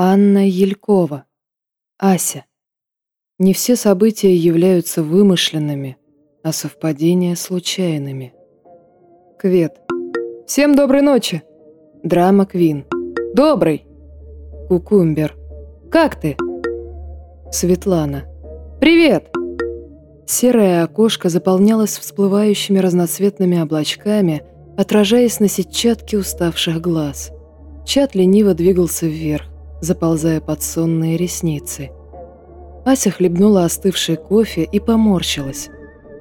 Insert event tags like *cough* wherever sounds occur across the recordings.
Анна Елькова. Ася. Не все события являются вымышленными, а совпадения случайными. Квет. Всем доброй ночи. Драма Квин. Добрый. Кукумбер. Как ты? Светлана. Привет. Серое окошко заполнялось всплывающими разноцветными облачками, отражаясь на сетчатке уставших глаз. Чат лениво двигался вверх заползая под сонные ресницы. Ася хлебнула остывший кофе и поморщилась,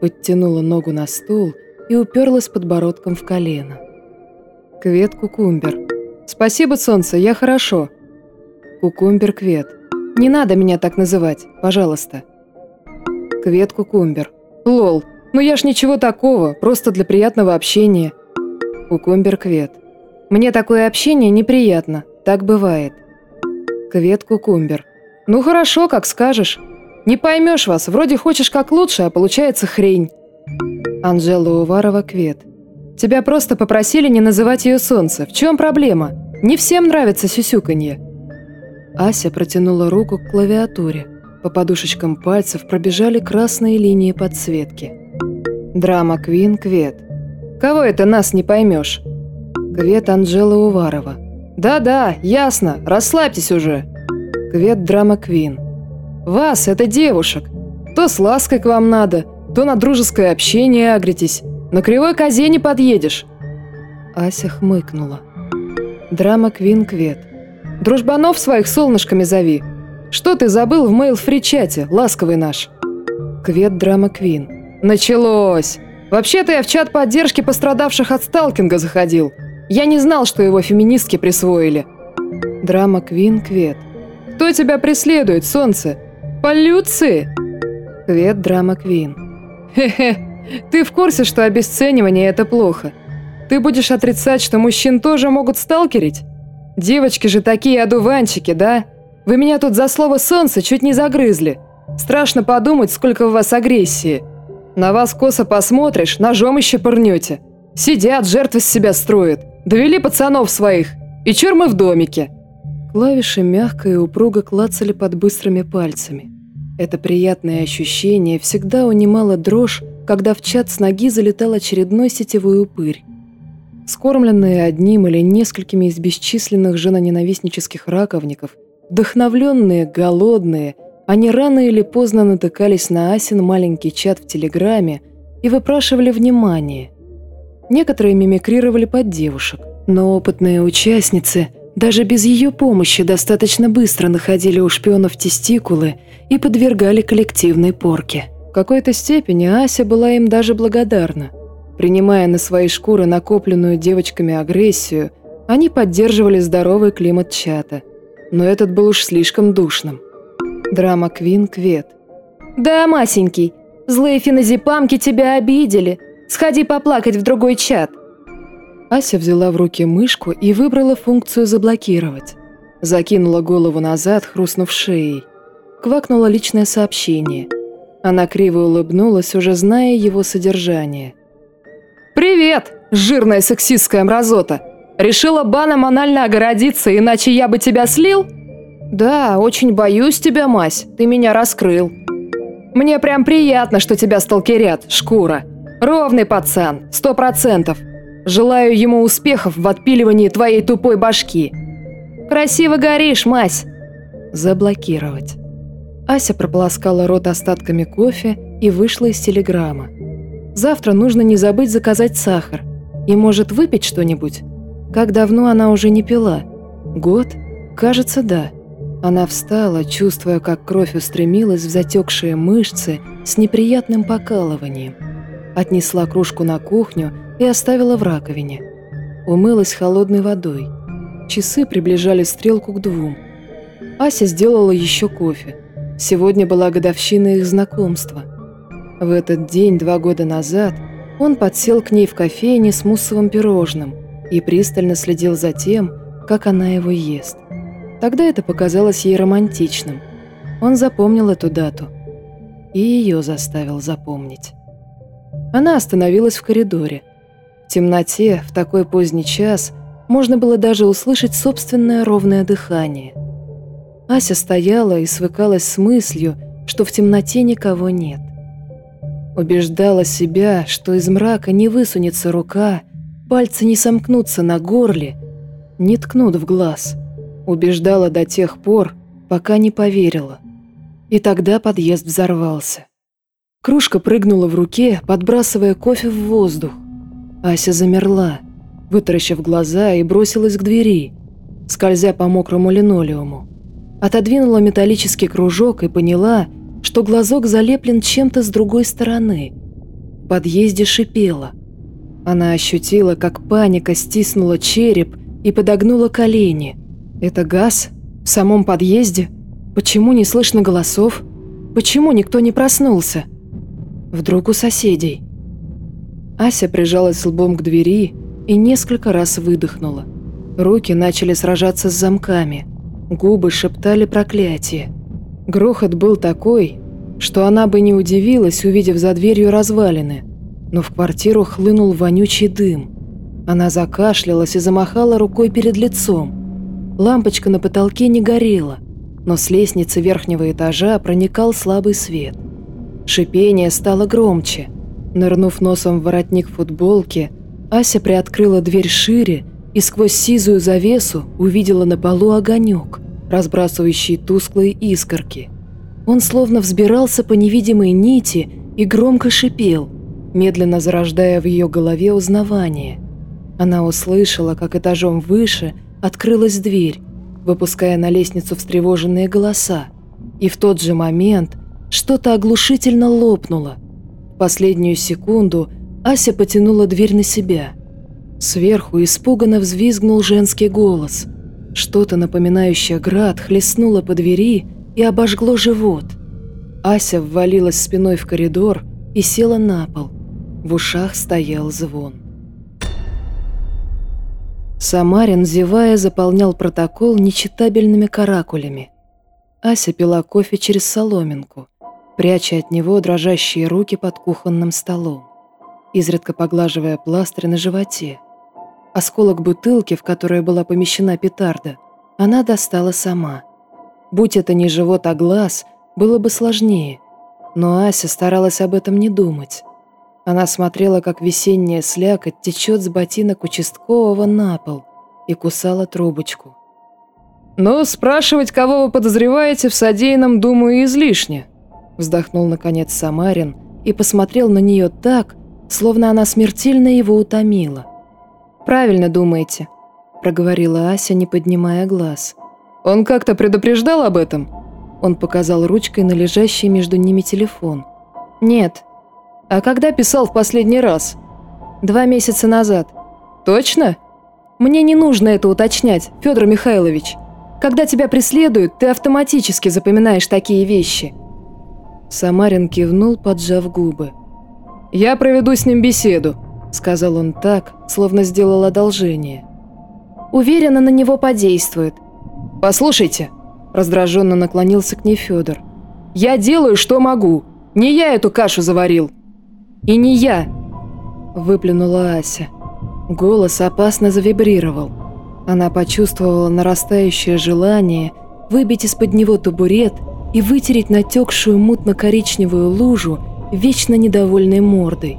подтянула ногу на стул и уперлась подбородком в колено. «Квет Кукумбер. Спасибо, солнце, я хорошо». «Кукумбер Квет. Не надо меня так называть, пожалуйста». «Квет Кукумбер. Лол, ну я ж ничего такого, просто для приятного общения». «Кукумбер Квет. Мне такое общение неприятно, так бывает». Квет Кукумбер. «Ну хорошо, как скажешь. Не поймешь вас, вроде хочешь как лучше, а получается хрень». Анжела Уварова Квет. «Тебя просто попросили не называть ее солнце. В чем проблема? Не всем нравится сюсюканье». Ася протянула руку к клавиатуре. По подушечкам пальцев пробежали красные линии подсветки. Драма Квин Квет. «Кого это нас не поймешь?» Квет Анжела Уварова. «Да-да, ясно, расслабьтесь уже». Квет драма Квин. «Вас, это девушек. То с лаской к вам надо, то на дружеское общение агритесь. На кривой козе не подъедешь». Ася хмыкнула. Драма Квин Квет. «Дружбанов своих солнышками зови. Что ты забыл в мейл-фри-чате, ласковый наш?» Квет драма Квин. «Началось! Вообще-то я в чат поддержки пострадавших от сталкинга заходил. Я не знал, что его феминистки присвоили. Драма Квин Квет. Кто тебя преследует, солнце? Полюции? Квет Драма Квин. Хе-хе, ты в курсе, что обесценивание – это плохо? Ты будешь отрицать, что мужчин тоже могут сталкерить? Девочки же такие одуванчики, да? Вы меня тут за слово «солнце» чуть не загрызли. Страшно подумать, сколько у вас агрессии. На вас косо посмотришь, ножом еще пырнете. Сидят, жертвы с себя строят. Довели пацанов своих. И чур мы в домике». Клавиши мягко и упруго клацали под быстрыми пальцами. Это приятное ощущение всегда унимало дрожь, когда в чат с ноги залетал очередной сетевой упырь. Скормленные одним или несколькими из бесчисленных женоненавистнических раковников, вдохновленные, голодные, они рано или поздно натыкались на Асин маленький чат в Телеграме и выпрашивали внимание – Некоторые мимикрировали под девушек, но опытные участницы даже без ее помощи достаточно быстро находили у шпионов тестикулы и подвергали коллективной порке. В какой-то степени Ася была им даже благодарна. Принимая на свои шкуры накопленную девочками агрессию, они поддерживали здоровый климат чата. Но этот был уж слишком душным. Драма Квин Квет. «Да, Масенький, злые феназепамки тебя обидели. Сходи поплакать в другой чат!» Ася взяла в руки мышку и выбрала функцию «Заблокировать». Закинула голову назад, хрустнув шеей. Квакнуло личное сообщение. Она криво улыбнулась, уже зная его содержание. «Привет, жирная сексистская мразота! Решила баном анально огородиться, иначе я бы тебя слил?» «Да, очень боюсь тебя, Мась, ты меня раскрыл». «Мне прям приятно, что тебя сталкерят, шкура. Ровный пацан, сто процентов. Желаю ему успехов в отпиливании твоей тупой башки. Красиво горишь, мась. Заблокировать. Ася прополоскала рот остатками кофе и вышла из телеграмма. Завтра нужно не забыть заказать сахар. И может выпить что-нибудь? Как давно она уже не пила? Год? Кажется, да. Она встала, чувствуя, как кровь устремилась в затекшие мышцы с неприятным покалыванием отнесла кружку на кухню и оставила в раковине. Умылась холодной водой. Часы приближали стрелку к двум. Ася сделала еще кофе. Сегодня была годовщина их знакомства. В этот день, два года назад, он подсел к ней в кофейне с муссовым пирожным и пристально следил за тем, как она его ест. Тогда это показалось ей романтичным. Он запомнил эту дату и ее заставил запомнить. Она остановилась в коридоре. В темноте, в такой поздний час, можно было даже услышать собственное ровное дыхание. Ася стояла и свыкалась с мыслью, что в темноте никого нет. Убеждала себя, что из мрака не высунется рука, пальцы не сомкнутся на горле, не ткнут в глаз. Убеждала до тех пор, пока не поверила. И тогда подъезд взорвался. Кружка прыгнула в руке, подбрасывая кофе в воздух. Ася замерла, вытаращив глаза и бросилась к двери, скользя по мокрому линолеуму. Отодвинула металлический кружок и поняла, что глазок залеплен чем-то с другой стороны. В подъезде шипело. Она ощутила, как паника стиснула череп и подогнула колени. Это газ? В самом подъезде? Почему не слышно голосов? Почему никто не проснулся? Вдруг у соседей? Ася прижалась лбом к двери и несколько раз выдохнула. Руки начали сражаться с замками. Губы шептали проклятие. Грохот был такой, что она бы не удивилась, увидев за дверью развалины. Но в квартиру хлынул вонючий дым. Она закашлялась и замахала рукой перед лицом. Лампочка на потолке не горела, но с лестницы верхнего этажа проникал слабый свет. Шипение стало громче. Нырнув носом в воротник футболки, Ася приоткрыла дверь шире и сквозь сизую завесу увидела на полу огонек, разбрасывающий тусклые искорки. Он словно взбирался по невидимой нити и громко шипел, медленно зарождая в ее голове узнавание. Она услышала, как этажом выше открылась дверь, выпуская на лестницу встревоженные голоса, и в тот же момент что-то оглушительно лопнуло. В последнюю секунду Ася потянула дверь на себя – Сверху испуганно взвизгнул женский голос. Что-то напоминающее град хлестнуло по двери и обожгло живот. Ася ввалилась спиной в коридор и села на пол. В ушах стоял звон. Самарин, зевая, заполнял протокол нечитабельными каракулями. Ася пила кофе через соломинку, пряча от него дрожащие руки под кухонным столом, изредка поглаживая пластырь на животе. Осколок бутылки, в которую была помещена петарда, она достала сама. Будь это не живот, а глаз, было бы сложнее. Но Ася старалась об этом не думать. Она смотрела, как весенняя слякоть течет с ботинок участкового на пол и кусала трубочку. «Ну, спрашивать, кого вы подозреваете в содеянном, думаю, излишне», вздохнул наконец Самарин и посмотрел на нее так, словно она смертельно его утомила. «Правильно думаете», – проговорила Ася, не поднимая глаз. «Он как-то предупреждал об этом?» Он показал ручкой на лежащий между ними телефон. «Нет». «А когда писал в последний раз?» «Два месяца назад». «Точно?» «Мне не нужно это уточнять, Федор Михайлович. Когда тебя преследуют, ты автоматически запоминаешь такие вещи». Самарин кивнул, поджав губы. «Я проведу с ним беседу», – сказал он так, словно сделал одолжение. «Уверенно на него подействует». «Послушайте», – раздраженно наклонился к ней Федор. «Я делаю, что могу. Не я эту кашу заварил. И не я», – выплюнула Ася. Голос опасно завибрировал. Она почувствовала нарастающее желание выбить из-под него табурет и вытереть натекшую мутно-коричневую лужу вечно недовольной мордой.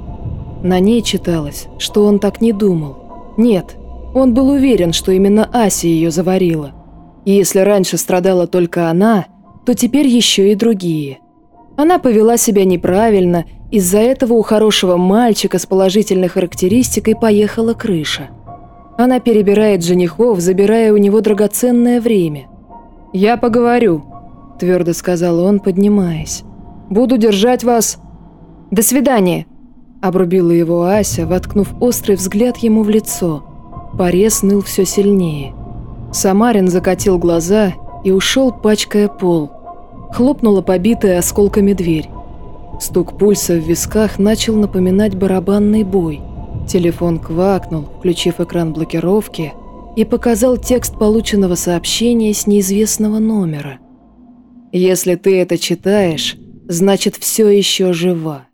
На ней читалось, что он так не думал. Нет, он был уверен, что именно Ася ее заварила. И если раньше страдала только она, то теперь еще и другие. Она повела себя неправильно, из-за этого у хорошего мальчика с положительной характеристикой поехала крыша. Она перебирает женихов, забирая у него драгоценное время. «Я поговорю», – твердо сказал он, поднимаясь. «Буду держать вас...» «До свидания», Обрубила его Ася, воткнув острый взгляд ему в лицо. Порез ныл все сильнее. Самарин закатил глаза и ушел, пачкая пол. Хлопнула побитая осколками дверь. Стук пульса в висках начал напоминать барабанный бой. Телефон квакнул, включив экран блокировки, и показал текст полученного сообщения с неизвестного номера. «Если ты это читаешь, значит, все еще жива».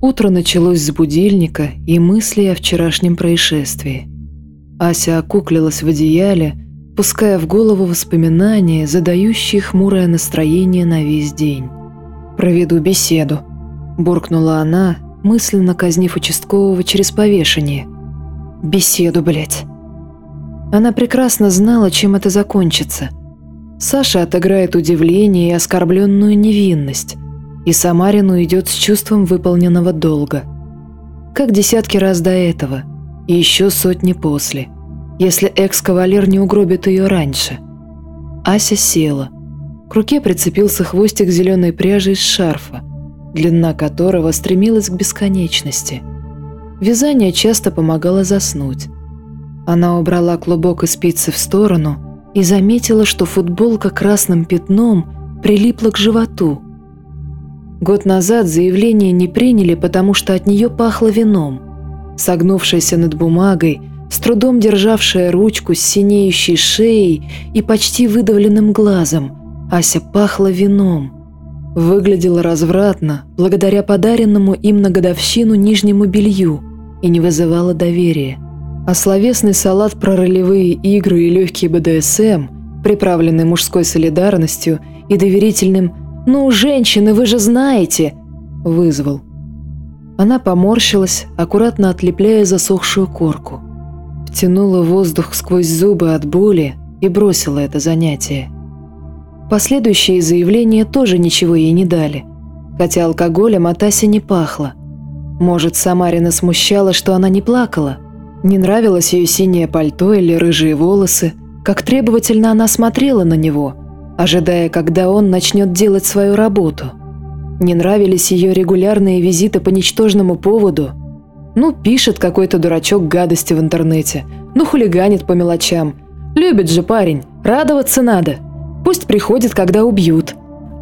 Утро началось с будильника и мыслей о вчерашнем происшествии. Ася окуклилась в одеяле, впуская в голову воспоминания, задающие хмурое настроение на весь день. «Проведу беседу», – буркнула она, мысленно казнив участкового через повешение. «Беседу, блядь». Она прекрасно знала, чем это закончится. Саша отыграет удивление и оскорбленную невинность, и Самарину идет с чувством выполненного долга. Как десятки раз до этого, и еще сотни после, если экс-кавалер не угробит ее раньше. Ася села. К руке прицепился хвостик зеленой пряжи из шарфа, длина которого стремилась к бесконечности. Вязание часто помогало заснуть. Она убрала клубок из спицы в сторону и заметила, что футболка красным пятном прилипла к животу. Год назад заявление не приняли, потому что от нее пахло вином. Согнувшаяся над бумагой, с трудом державшая ручку с синеющей шеей и почти выдавленным глазом, Ася пахла вином – Выглядела развратно, благодаря подаренному им на годовщину нижнему белью, и не вызывала доверия. А словесный салат про ролевые игры и легкий БДСМ, приправленный мужской солидарностью и доверительным «Ну, женщины, вы же знаете!» вызвал. Она поморщилась, аккуратно отлепляя засохшую корку. Втянула воздух сквозь зубы от боли и бросила это занятие. Последующие заявления тоже ничего ей не дали, хотя алкоголем от Аси не пахло. Может, Самарина смущала, что она не плакала? Не нравилось ее синее пальто или рыжие волосы, как требовательно она смотрела на него, ожидая, когда он начнет делать свою работу. Не нравились ее регулярные визиты по ничтожному поводу. Ну, пишет какой-то дурачок гадости в интернете, ну, хулиганит по мелочам. Любит же парень, радоваться надо – Пусть приходит, когда убьют.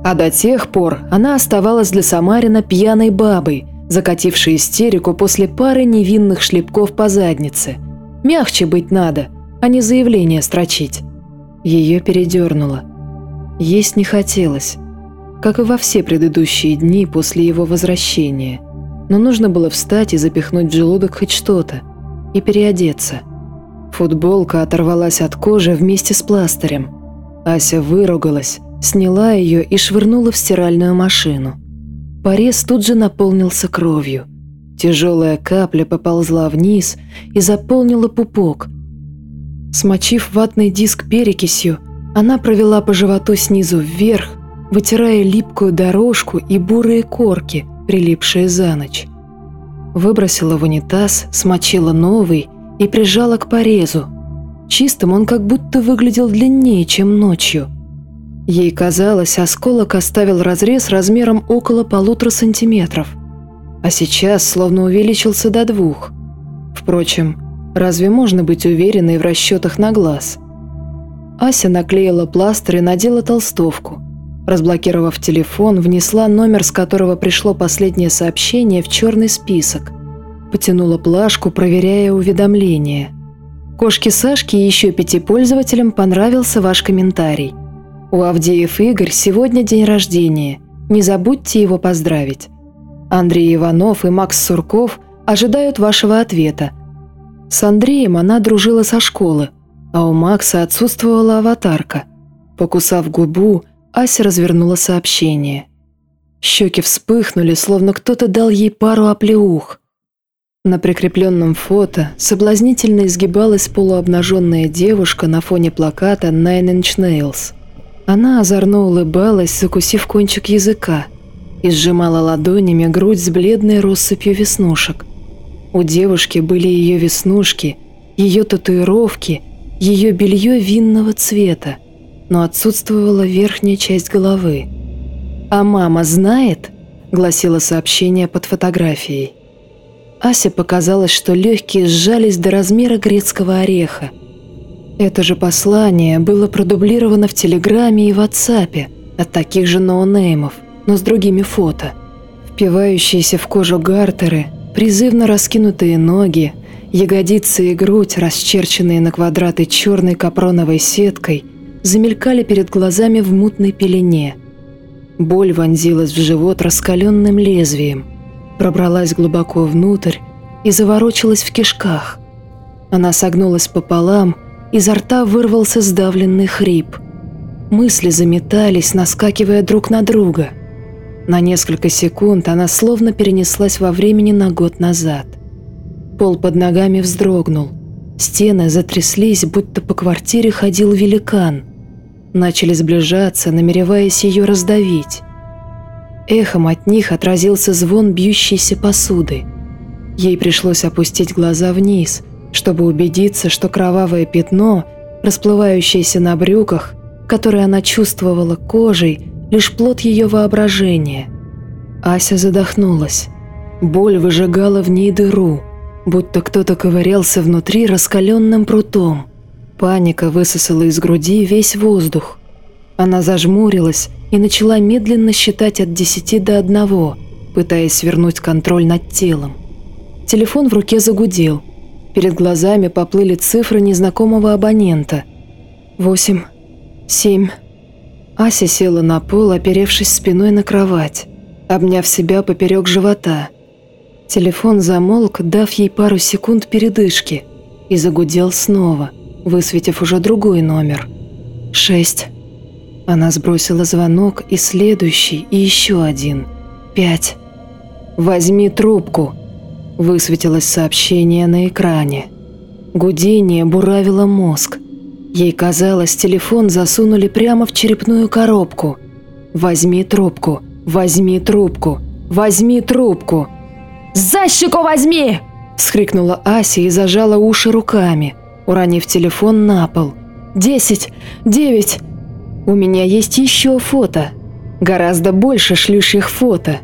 А до тех пор она оставалась для Самарина пьяной бабой, закатившей истерику после пары невинных шлепков по заднице. Мягче быть надо, а не заявление строчить. Ее передернуло. Есть не хотелось, как и во все предыдущие дни после его возвращения. Но нужно было встать и запихнуть в желудок хоть что-то, и переодеться. Футболка оторвалась от кожи вместе с пластырем – Ася выругалась, сняла ее и швырнула в стиральную машину. Порез тут же наполнился кровью. Тяжелая капля поползла вниз и заполнила пупок. Смочив ватный диск перекисью, она провела по животу снизу вверх, вытирая липкую дорожку и бурые корки, прилипшие за ночь. Выбросила в унитаз, смочила новый и прижала к порезу, Чистым он как будто выглядел длиннее, чем ночью. Ей казалось, осколок оставил разрез размером около полутора сантиметров, а сейчас словно увеличился до двух. Впрочем, разве можно быть уверенной в расчетах на глаз? Ася наклеила пластырь и надела толстовку. Разблокировав телефон, внесла номер, с которого пришло последнее сообщение, в черный список. Потянула плашку, проверяя уведомления – Кошке Сашке и еще пяти пользователям понравился ваш комментарий. У Авдеев Игорь сегодня день рождения. Не забудьте его поздравить. Андрей Иванов и Макс Сурков ожидают вашего ответа. С Андреем она дружила со школы, а у Макса отсутствовала аватарка. Покусав губу, Ася развернула сообщение. Щеки вспыхнули, словно кто-то дал ей пару оплеух – на прикрепленном фото соблазнительно изгибалась полуобнаженная девушка на фоне плаката Nine Inch Nails. Она озорно улыбалась, закусив кончик языка, и сжимала ладонями грудь с бледной россыпью веснушек. У девушки были ее веснушки, ее татуировки, ее белье винного цвета, но отсутствовала верхняя часть головы. «А мама знает?» – гласило сообщение под фотографией. Асе показалось, что легкие сжались до размера грецкого ореха. Это же послание было продублировано в Телеграме и Ватсапе от таких же ноунеймов, но с другими фото. Впивающиеся в кожу гартеры, призывно раскинутые ноги, ягодицы и грудь, расчерченные на квадраты черной капроновой сеткой, замелькали перед глазами в мутной пелене. Боль вонзилась в живот раскаленным лезвием – пробралась глубоко внутрь и заворочилась в кишках. Она согнулась пополам изо рта вырвался сдавленный хрип. Мысли заметались, наскакивая друг на друга. На несколько секунд она словно перенеслась во времени на год назад. Пол под ногами вздрогнул. Стены затряслись, будто по квартире ходил великан. Начали сближаться, намереваясь ее раздавить. Эхом от них отразился звон бьющейся посуды. Ей пришлось опустить глаза вниз, чтобы убедиться, что кровавое пятно, расплывающееся на брюках, которое она чувствовала кожей, лишь плод ее воображения. Ася задохнулась. Боль выжигала в ней дыру, будто кто-то ковырялся внутри раскаленным прутом. Паника высосала из груди весь воздух. Она зажмурилась и начала медленно считать от десяти до одного, пытаясь вернуть контроль над телом. Телефон в руке загудел. Перед глазами поплыли цифры незнакомого абонента. Восемь, семь. Ася села на пол, оперевшись спиной на кровать, обняв себя поперек живота. Телефон замолк, дав ей пару секунд передышки, и загудел снова, высветив уже другой номер. Шесть. Она сбросила звонок, и следующий, и еще один. Пять. «Возьми трубку», – высветилось сообщение на экране. Гудение буравило мозг. Ей казалось, телефон засунули прямо в черепную коробку. «Возьми трубку, возьми трубку, возьми трубку!» «За щеку возьми!» – вскрикнула Ася и зажала уши руками, уронив телефон на пол. «Десять! Девять!» У меня есть еще фото. Гораздо больше шлющих фото.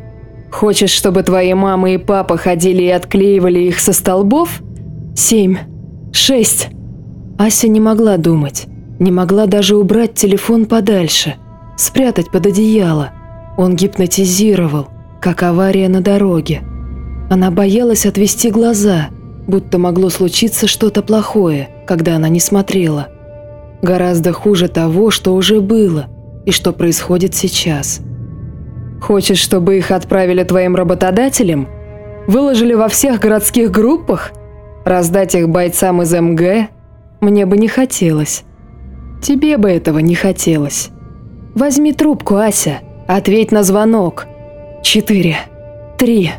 Хочешь, чтобы твои мама и папа ходили и отклеивали их со столбов? Семь. Шесть. Ася не могла думать. Не могла даже убрать телефон подальше. Спрятать под одеяло. Он гипнотизировал, как авария на дороге. Она боялась отвести глаза, будто могло случиться что-то плохое, когда она не смотрела. Гораздо хуже того, что уже было и что происходит сейчас. Хочешь, чтобы их отправили твоим работодателям? Выложили во всех городских группах? Раздать их бойцам из МГ? Мне бы не хотелось. Тебе бы этого не хотелось. Возьми трубку, Ася. Ответь на звонок. Четыре. Три.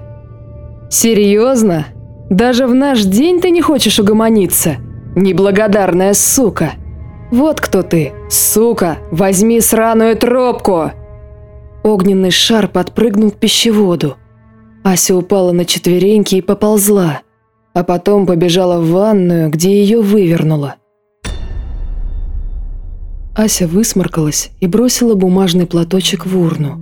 Серьезно? Даже в наш день ты не хочешь угомониться? Неблагодарная сука. «Вот кто ты! Сука! Возьми сраную трубку!» Огненный шар подпрыгнул к пищеводу. Ася упала на четвереньки и поползла, а потом побежала в ванную, где ее вывернуло. Ася высморкалась и бросила бумажный платочек в урну.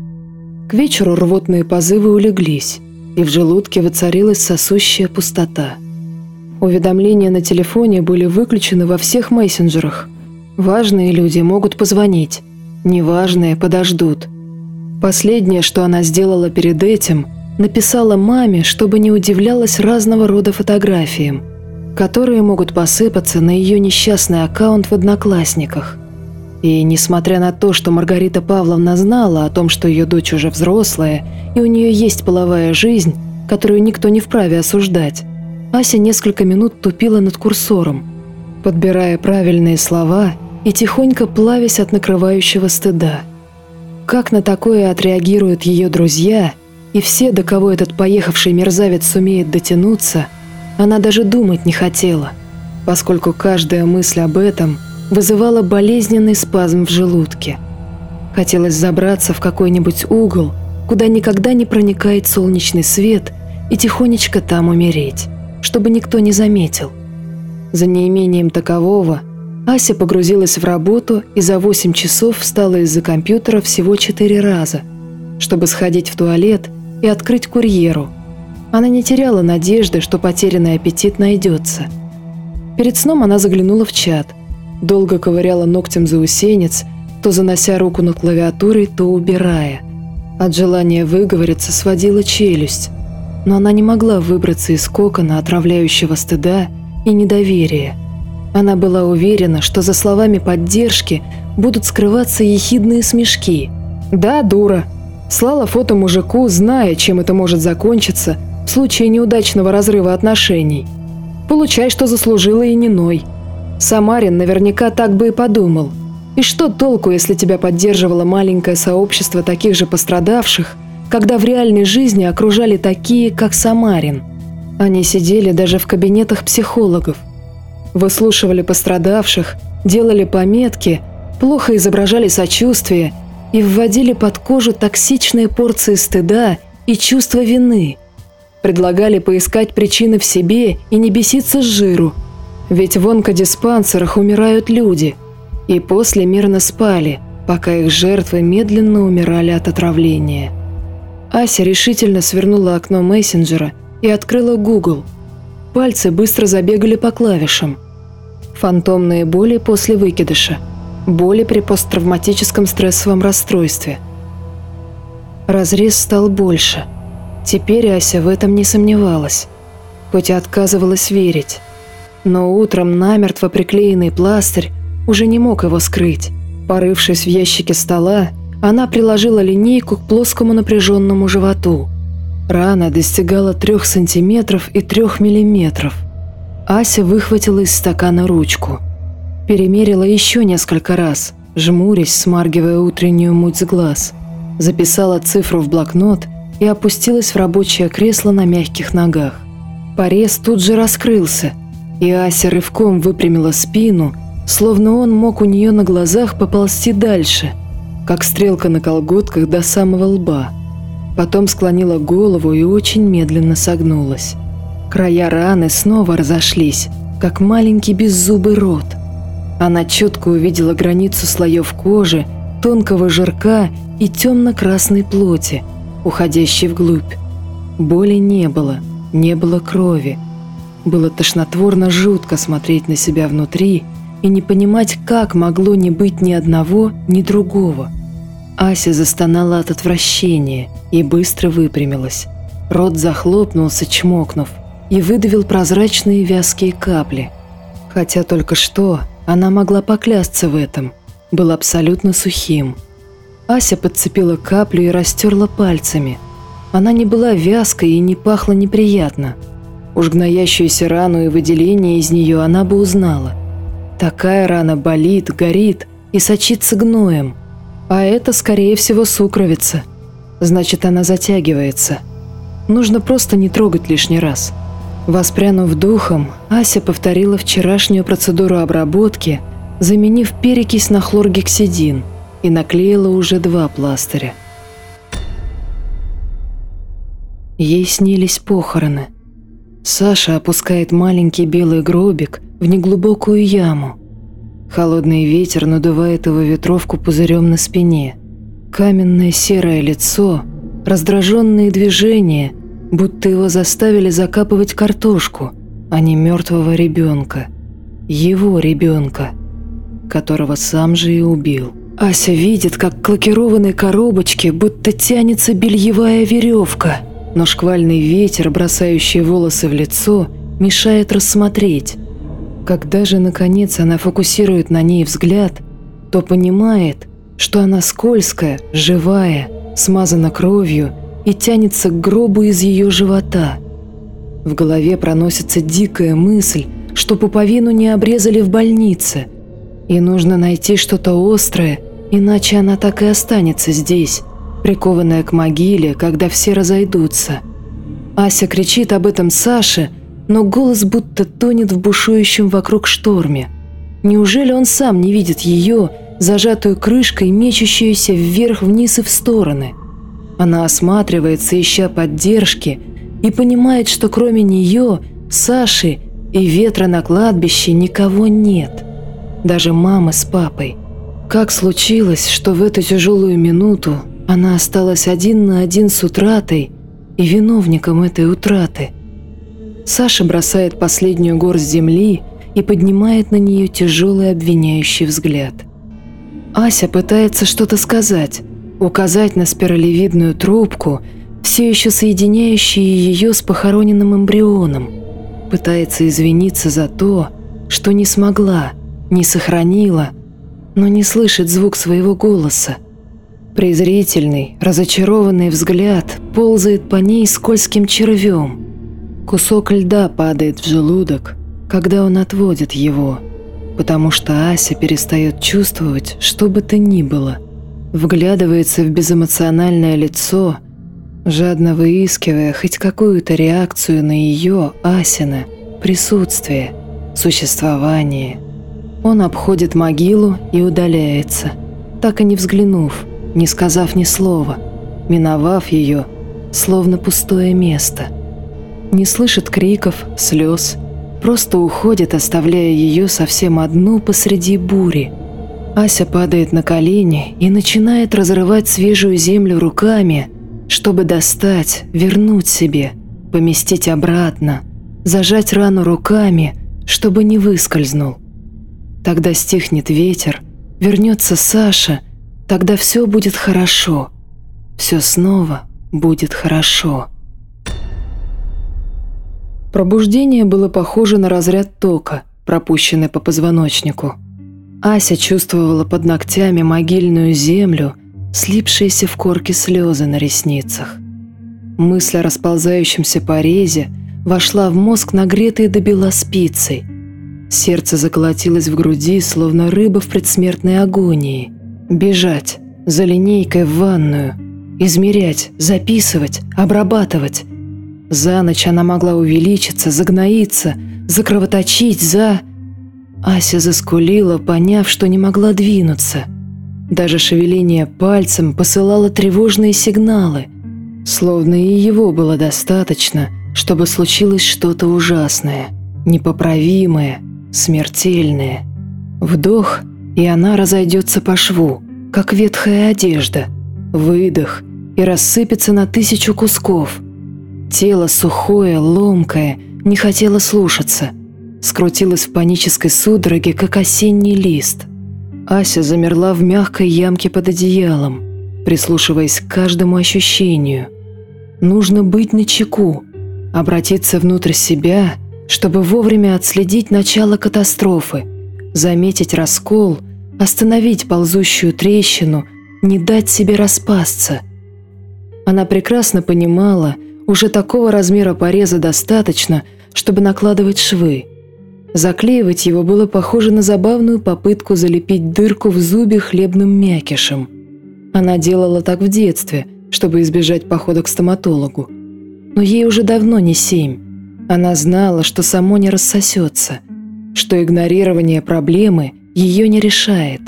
К вечеру рвотные позывы улеглись, и в желудке воцарилась сосущая пустота. Уведомления на телефоне были выключены во всех мессенджерах – Важные люди могут позвонить, неважные подождут. Последнее, что она сделала перед этим, написала маме, чтобы не удивлялась разного рода фотографиям, которые могут посыпаться на ее несчастный аккаунт в Одноклассниках. И несмотря на то, что Маргарита Павловна знала о том, что ее дочь уже взрослая, и у нее есть половая жизнь, которую никто не вправе осуждать, Ася несколько минут тупила над курсором, подбирая правильные слова и тихонько плавясь от накрывающего стыда. Как на такое отреагируют ее друзья и все, до кого этот поехавший мерзавец сумеет дотянуться, она даже думать не хотела, поскольку каждая мысль об этом вызывала болезненный спазм в желудке. Хотелось забраться в какой-нибудь угол, куда никогда не проникает солнечный свет, и тихонечко там умереть, чтобы никто не заметил. За неимением такового – Ася погрузилась в работу и за 8 часов встала из-за компьютера всего 4 раза, чтобы сходить в туалет и открыть курьеру. Она не теряла надежды, что потерянный аппетит найдется. Перед сном она заглянула в чат, долго ковыряла ногтем заусенец, то занося руку над клавиатурой, то убирая. От желания выговориться сводила челюсть, но она не могла выбраться из кокона отравляющего стыда и недоверия – она была уверена, что за словами поддержки будут скрываться ехидные смешки. «Да, дура». Слала фото мужику, зная, чем это может закончиться в случае неудачного разрыва отношений. «Получай, что заслужила и не ной». Самарин наверняка так бы и подумал. И что толку, если тебя поддерживало маленькое сообщество таких же пострадавших, когда в реальной жизни окружали такие, как Самарин? Они сидели даже в кабинетах психологов. Выслушивали пострадавших, делали пометки, плохо изображали сочувствие и вводили под кожу токсичные порции стыда и чувства вины. Предлагали поискать причины в себе и не беситься с жиру. Ведь в онкодиспансерах умирают люди. И после мирно спали, пока их жертвы медленно умирали от отравления. Ася решительно свернула окно мессенджера и открыла Google. Пальцы быстро забегали по клавишам. Фантомные боли после выкидыша. Боли при посттравматическом стрессовом расстройстве. Разрез стал больше. Теперь Ася в этом не сомневалась, хоть и отказывалась верить. Но утром намертво приклеенный пластырь уже не мог его скрыть. Порывшись в ящике стола, она приложила линейку к плоскому напряженному животу. Рана достигала трех сантиметров и трех миллиметров. Ася выхватила из стакана ручку. Перемерила еще несколько раз, жмурясь, смаргивая утреннюю муть с глаз. Записала цифру в блокнот и опустилась в рабочее кресло на мягких ногах. Порез тут же раскрылся, и Ася рывком выпрямила спину, словно он мог у нее на глазах поползти дальше, как стрелка на колготках до самого лба. Потом склонила голову и очень медленно согнулась. Края раны снова разошлись, как маленький беззубый рот. Она четко увидела границу слоев кожи, тонкого жирка и темно-красной плоти, уходящей вглубь. Боли не было, не было крови. Было тошнотворно жутко смотреть на себя внутри и не понимать, как могло не быть ни одного, ни другого. Ася застонала от отвращения и быстро выпрямилась. Рот захлопнулся, чмокнув, и выдавил прозрачные вязкие капли. Хотя только что она могла поклясться в этом, был абсолютно сухим. Ася подцепила каплю и растерла пальцами. Она не была вязкой и не пахла неприятно. Уж гноящуюся рану и выделение из нее она бы узнала. Такая рана болит, горит и сочится гноем. А это, скорее всего, сукровица. Значит, она затягивается. Нужно просто не трогать лишний раз. Воспрянув духом, Ася повторила вчерашнюю процедуру обработки, заменив перекись на хлоргексидин, и наклеила уже два пластыря. Ей снились похороны. Саша опускает маленький белый гробик в неглубокую яму. Холодный ветер надувает его ветровку пузырем на спине. Каменное серое лицо, раздраженные движения, будто его заставили закапывать картошку, а не мертвого ребенка. Его ребенка, которого сам же и убил. Ася видит, как к лакированной коробочке будто тянется бельевая веревка – но шквальный ветер, бросающий волосы в лицо, мешает рассмотреть. Когда же, наконец, она фокусирует на ней взгляд, то понимает, что она скользкая, живая, смазана кровью и тянется к гробу из ее живота. В голове проносится дикая мысль, что пуповину не обрезали в больнице, и нужно найти что-то острое, иначе она так и останется здесь, прикованная к могиле, когда все разойдутся. Ася кричит об этом Саше, но голос будто тонет в бушующем вокруг шторме. Неужели он сам не видит ее, зажатую крышкой, мечущуюся вверх-вниз и в стороны? Она осматривается, ища поддержки, и понимает, что кроме нее, Саши и ветра на кладбище никого нет. Даже мамы с папой. Как случилось, что в эту тяжелую минуту она осталась один на один с утратой и виновником этой утраты. Саша бросает последнюю горсть земли и поднимает на нее тяжелый обвиняющий взгляд. Ася пытается что-то сказать, указать на спиралевидную трубку, все еще соединяющую ее с похороненным эмбрионом. Пытается извиниться за то, что не смогла, не сохранила, но не слышит звук своего голоса. Презрительный, разочарованный взгляд ползает по ней скользким червем. Кусок льда падает в желудок, когда он отводит его, потому что Ася перестает чувствовать, что бы то ни было. Вглядывается в безэмоциональное лицо, жадно выискивая хоть какую-то реакцию на ее, Асина, присутствие, существование. Он обходит могилу и удаляется, так и не взглянув, не сказав ни слова, миновав ее, словно пустое место. Не слышит криков, слез, просто уходит, оставляя ее совсем одну посреди бури. Ася падает на колени и начинает разрывать свежую землю руками, чтобы достать, вернуть себе, поместить обратно, зажать рану руками, чтобы не выскользнул. Тогда стихнет ветер, вернется Саша, тогда все будет хорошо. Все снова будет хорошо. Пробуждение было похоже на разряд тока, пропущенный по позвоночнику. Ася чувствовала под ногтями могильную землю, слипшиеся в корке слезы на ресницах. Мысль о расползающемся порезе вошла в мозг, нагретый до бела спицей. Сердце заколотилось в груди, словно рыба в предсмертной агонии. Бежать, за линейкой в ванную, измерять, записывать, обрабатывать. За ночь она могла увеличиться, загноиться, закровоточить, за... Ася заскулила, поняв, что не могла двинуться. Даже шевеление пальцем посылало тревожные сигналы, словно и его было достаточно, чтобы случилось что-то ужасное, непоправимое, смертельное. Вдох, и она разойдется по шву, как ветхая одежда. Выдох, и рассыпется на тысячу кусков – Тело сухое, ломкое, не хотело слушаться. Скрутилось в панической судороге, как осенний лист. Ася замерла в мягкой ямке под одеялом, прислушиваясь к каждому ощущению. Нужно быть начеку, обратиться внутрь себя, чтобы вовремя отследить начало катастрофы, заметить раскол, остановить ползущую трещину, не дать себе распасться. Она прекрасно понимала, уже такого размера пореза достаточно, чтобы накладывать швы. Заклеивать его было похоже на забавную попытку залепить дырку в зубе хлебным мякишем. Она делала так в детстве, чтобы избежать похода к стоматологу. Но ей уже давно не семь. Она знала, что само не рассосется, что игнорирование проблемы ее не решает.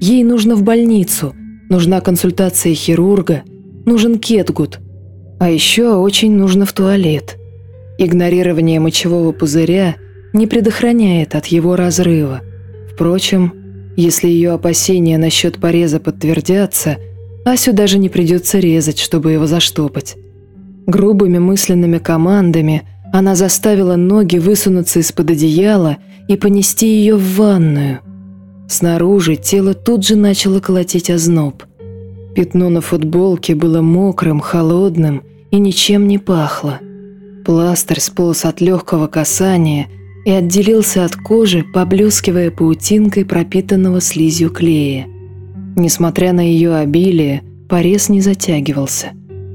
Ей нужно в больницу, нужна консультация хирурга, нужен кетгут – а еще очень нужно в туалет. Игнорирование мочевого пузыря не предохраняет от его разрыва. Впрочем, если ее опасения насчет пореза подтвердятся, Асю даже не придется резать, чтобы его заштопать. Грубыми мысленными командами она заставила ноги высунуться из-под одеяла и понести ее в ванную. Снаружи тело тут же начало колотить озноб. Пятно на футболке было мокрым, холодным и ничем не пахло. Пластырь сполз от легкого касания и отделился от кожи, поблескивая паутинкой пропитанного слизью клея. Несмотря на ее обилие, порез не затягивался.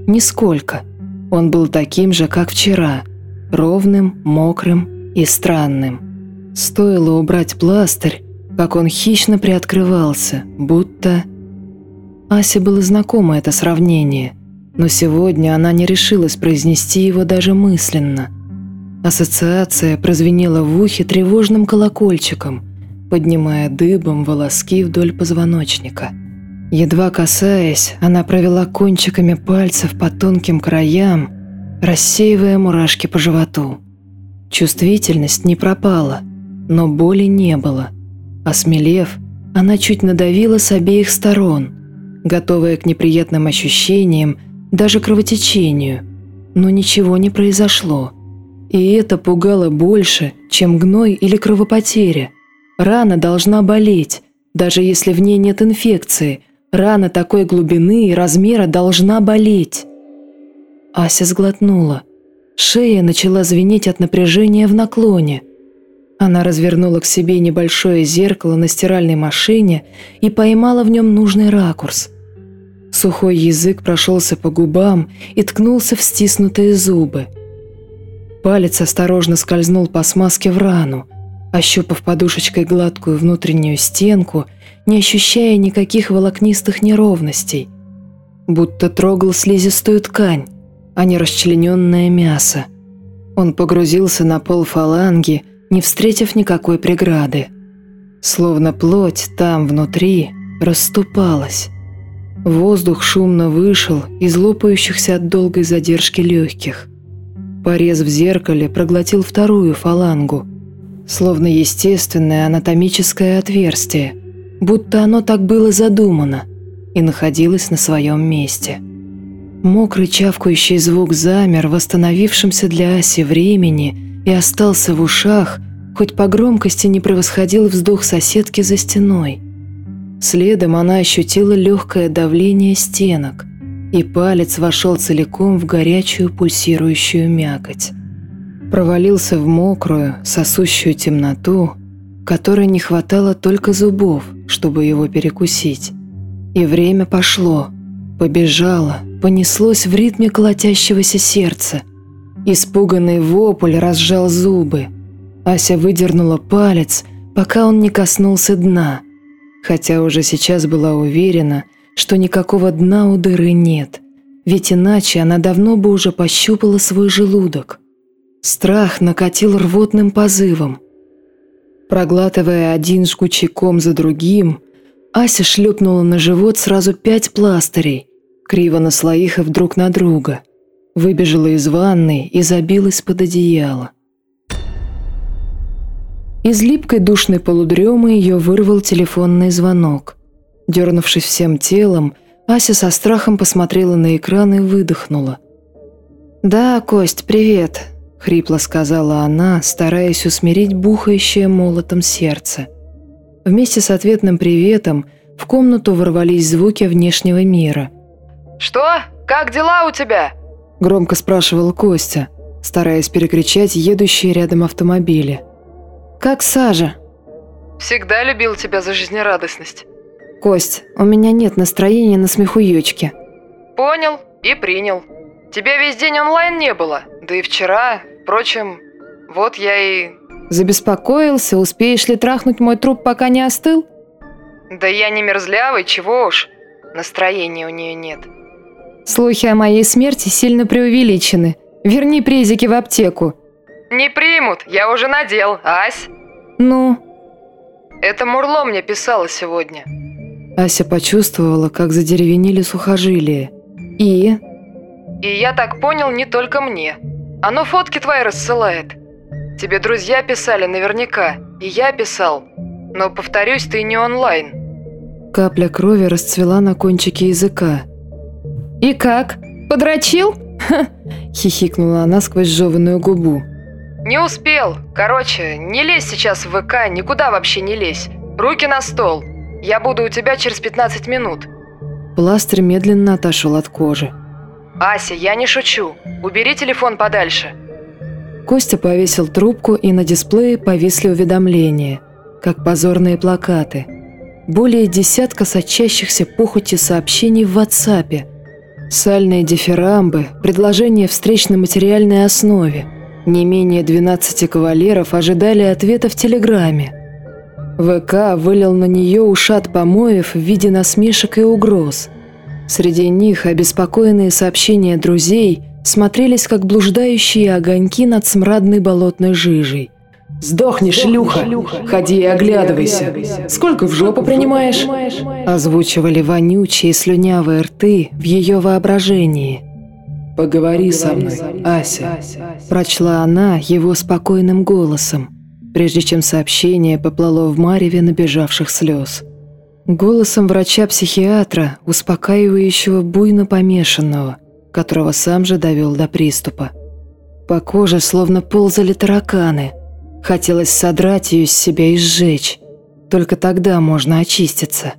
Нисколько. Он был таким же, как вчера, ровным, мокрым и странным. Стоило убрать пластырь, как он хищно приоткрывался, будто... Асе было знакомо это сравнение – но сегодня она не решилась произнести его даже мысленно. Ассоциация прозвенела в ухе тревожным колокольчиком, поднимая дыбом волоски вдоль позвоночника. Едва касаясь, она провела кончиками пальцев по тонким краям, рассеивая мурашки по животу. Чувствительность не пропала, но боли не было. Осмелев, она чуть надавила с обеих сторон, готовая к неприятным ощущениям, даже кровотечению, но ничего не произошло. И это пугало больше, чем гной или кровопотеря. Рана должна болеть, даже если в ней нет инфекции. Рана такой глубины и размера должна болеть. Ася сглотнула. Шея начала звенеть от напряжения в наклоне. Она развернула к себе небольшое зеркало на стиральной машине и поймала в нем нужный ракурс. Сухой язык прошелся по губам и ткнулся в стиснутые зубы. Палец осторожно скользнул по смазке в рану. ощупав подушечкой гладкую внутреннюю стенку, не ощущая никаких волокнистых неровностей, будто трогал слизистую ткань, а не расчлененное мясо. Он погрузился на пол фаланги, не встретив никакой преграды. Словно плоть там, внутри, расступалась. Воздух шумно вышел из лопающихся от долгой задержки легких. Порез в зеркале проглотил вторую фалангу, словно естественное анатомическое отверстие, будто оно так было задумано и находилось на своем месте. Мокрый чавкающий звук замер в восстановившемся для Аси времени и остался в ушах, хоть по громкости не превосходил вздох соседки за стеной. Следом она ощутила легкое давление стенок, и палец вошел целиком в горячую пульсирующую мякоть. Провалился в мокрую, сосущую темноту, которой не хватало только зубов, чтобы его перекусить. И время пошло, побежало, понеслось в ритме колотящегося сердца. Испуганный вопль разжал зубы. Ася выдернула палец, пока он не коснулся дна, хотя уже сейчас была уверена, что никакого дна у дыры нет, ведь иначе она давно бы уже пощупала свой желудок. Страх накатил рвотным позывом. Проглатывая один жгучий ком за другим, Ася шлепнула на живот сразу пять пластырей, криво наслоихав друг на друга. Выбежала из ванной и забилась под одеяло. Из липкой душной полудремы ее вырвал телефонный звонок. Дернувшись всем телом, Ася со страхом посмотрела на экран и выдохнула. «Да, Кость, привет», — хрипло сказала она, стараясь усмирить бухающее молотом сердце. Вместе с ответным приветом в комнату ворвались звуки внешнего мира — «Что? Как дела у тебя?» – громко спрашивал Костя, стараясь перекричать едущие рядом автомобили. «Как сажа?» «Всегда любил тебя за жизнерадостность». «Кость, у меня нет настроения на смехуёчки». «Понял и принял. Тебя весь день онлайн не было, да и вчера, впрочем, вот я и...» «Забеспокоился, успеешь ли трахнуть мой труп, пока не остыл?» «Да я не мерзлявый, чего уж. Настроения у нее нет». Слухи о моей смерти сильно преувеличены. Верни презики в аптеку. Не примут, я уже надел, Ась. Ну? Это Мурло мне писала сегодня. Ася почувствовала, как задеревенели сухожилия. И? И я так понял, не только мне. Оно фотки твои рассылает. Тебе друзья писали наверняка, и я писал. Но, повторюсь, ты не онлайн. Капля крови расцвела на кончике языка. «И как? Подрочил?» *laughs* – хихикнула она сквозь жеванную губу. «Не успел. Короче, не лезь сейчас в ВК, никуда вообще не лезь. Руки на стол. Я буду у тебя через 15 минут». Пластырь медленно отошел от кожи. «Ася, я не шучу. Убери телефон подальше». Костя повесил трубку, и на дисплее повисли уведомления, как позорные плакаты. Более десятка сочащихся похотью сообщений в WhatsApp – Сальные дифирамбы, предложения встреч на материальной основе. Не менее 12 кавалеров ожидали ответа в телеграмме. ВК вылил на нее ушат помоев в виде насмешек и угроз. Среди них обеспокоенные сообщения друзей смотрелись как блуждающие огоньки над смрадной болотной жижей. «Сдохни, шлюха! Ходи и оглядывайся! Сколько в жопу принимаешь?» Озвучивали вонючие слюнявые рты в ее воображении. «Поговори со мной, Ася!» Прочла она его спокойным голосом, прежде чем сообщение поплыло в мареве набежавших слез. Голосом врача-психиатра, успокаивающего буйно помешанного, которого сам же довел до приступа. По коже словно ползали тараканы – Хотелось содрать ее с себя и сжечь. Только тогда можно очиститься.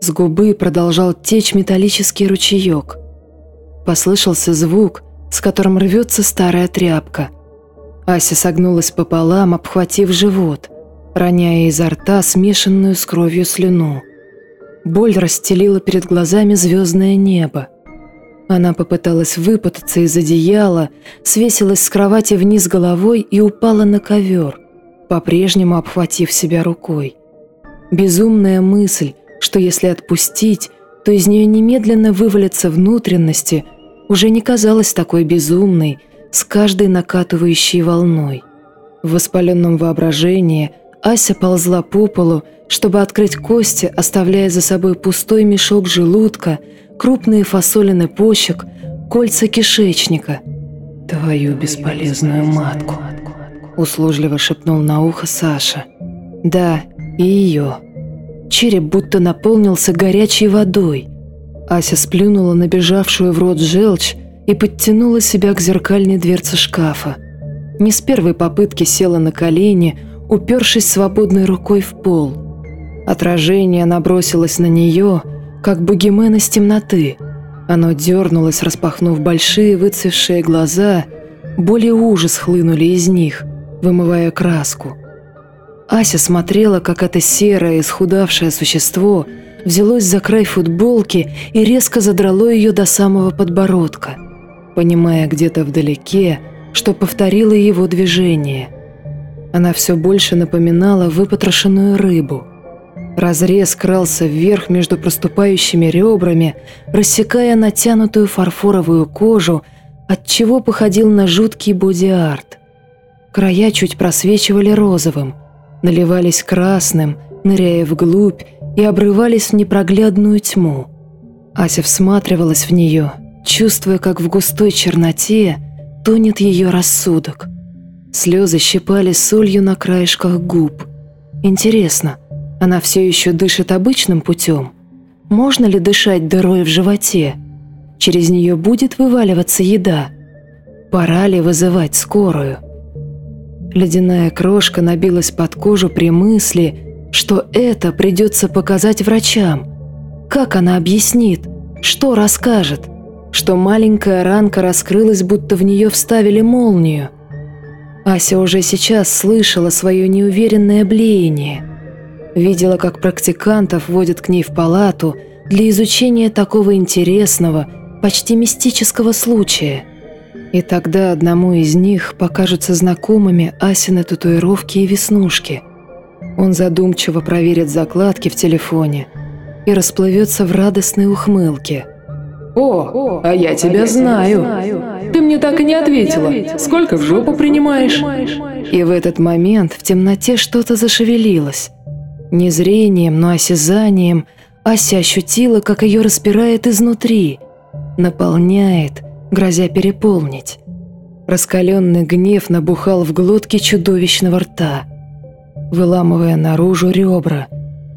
С губы продолжал течь металлический ручеек. Послышался звук, с которым рвется старая тряпка. Ася согнулась пополам, обхватив живот, роняя изо рта смешанную с кровью слюну. Боль расстелила перед глазами звездное небо. Она попыталась выпутаться из одеяла, свесилась с кровати вниз головой и упала на ковер. по-прежнему обхватив себя рукой. Безумная мысль, что если отпустить, то из нее немедленно вывалятся внутренности, уже не казалась такой безумной, с каждой накатывающей волной. В воспаленном воображении Ася ползла по полу, чтобы открыть кости, оставляя за собой пустой мешок желудка, крупные фасолины почек, кольца кишечника. «Твою бесполезную матку», – услужливо шепнул на ухо Саша. «Да, и ее». Череп будто наполнился горячей водой. Ася сплюнула набежавшую в рот желчь и подтянула себя к зеркальной дверце шкафа. Не с первой попытки села на колени, упершись свободной рукой в пол. Отражение набросилось на нее, как бугимен из темноты. Оно дернулось, распахнув большие выцвевшие глаза, боли ужас хлынули из них, вымывая краску. Ася смотрела, как это серое, исхудавшее существо взялось за край футболки и резко задрало ее до самого подбородка, понимая где-то вдалеке, что повторило его движение. Она все больше напоминала выпотрошенную рыбу. Разрез крался вверх между проступающими ребрами, рассекая натянутую фарфоровую кожу, от чего походил на жуткий боди-арт. Края чуть просвечивали розовым, наливались красным, ныряя вглубь и обрывались в непроглядную тьму. Ася всматривалась в нее, чувствуя, как в густой черноте тонет ее рассудок. Слезы щипали солью на краешках губ. Интересно, она все еще дышит обычным путем? Можно ли дышать дырой в животе? Через нее будет вываливаться еда? Пора ли вызывать скорую? Ледяная крошка набилась под кожу при мысли, что это придется показать врачам. Как она объяснит? Что расскажет? Что маленькая ранка раскрылась, будто в нее вставили молнию. Ася уже сейчас слышала свое неуверенное блеяние. Видела, как практикантов водят к ней в палату для изучения такого интересного, почти мистического случая – и тогда одному из них покажутся знакомыми Асины татуировки и веснушки. Он задумчиво проверит закладки в телефоне и расплывется в радостной ухмылке. «О, а я тебя знаю. Ты мне так и не ответила. Сколько в жопу принимаешь?» И в этот момент в темноте что-то зашевелилось. Не зрением, но осязанием Ася ощутила, как ее распирает изнутри, наполняет – грозя переполнить. Раскаленный гнев набухал в глотке чудовищного рта, выламывая наружу ребра,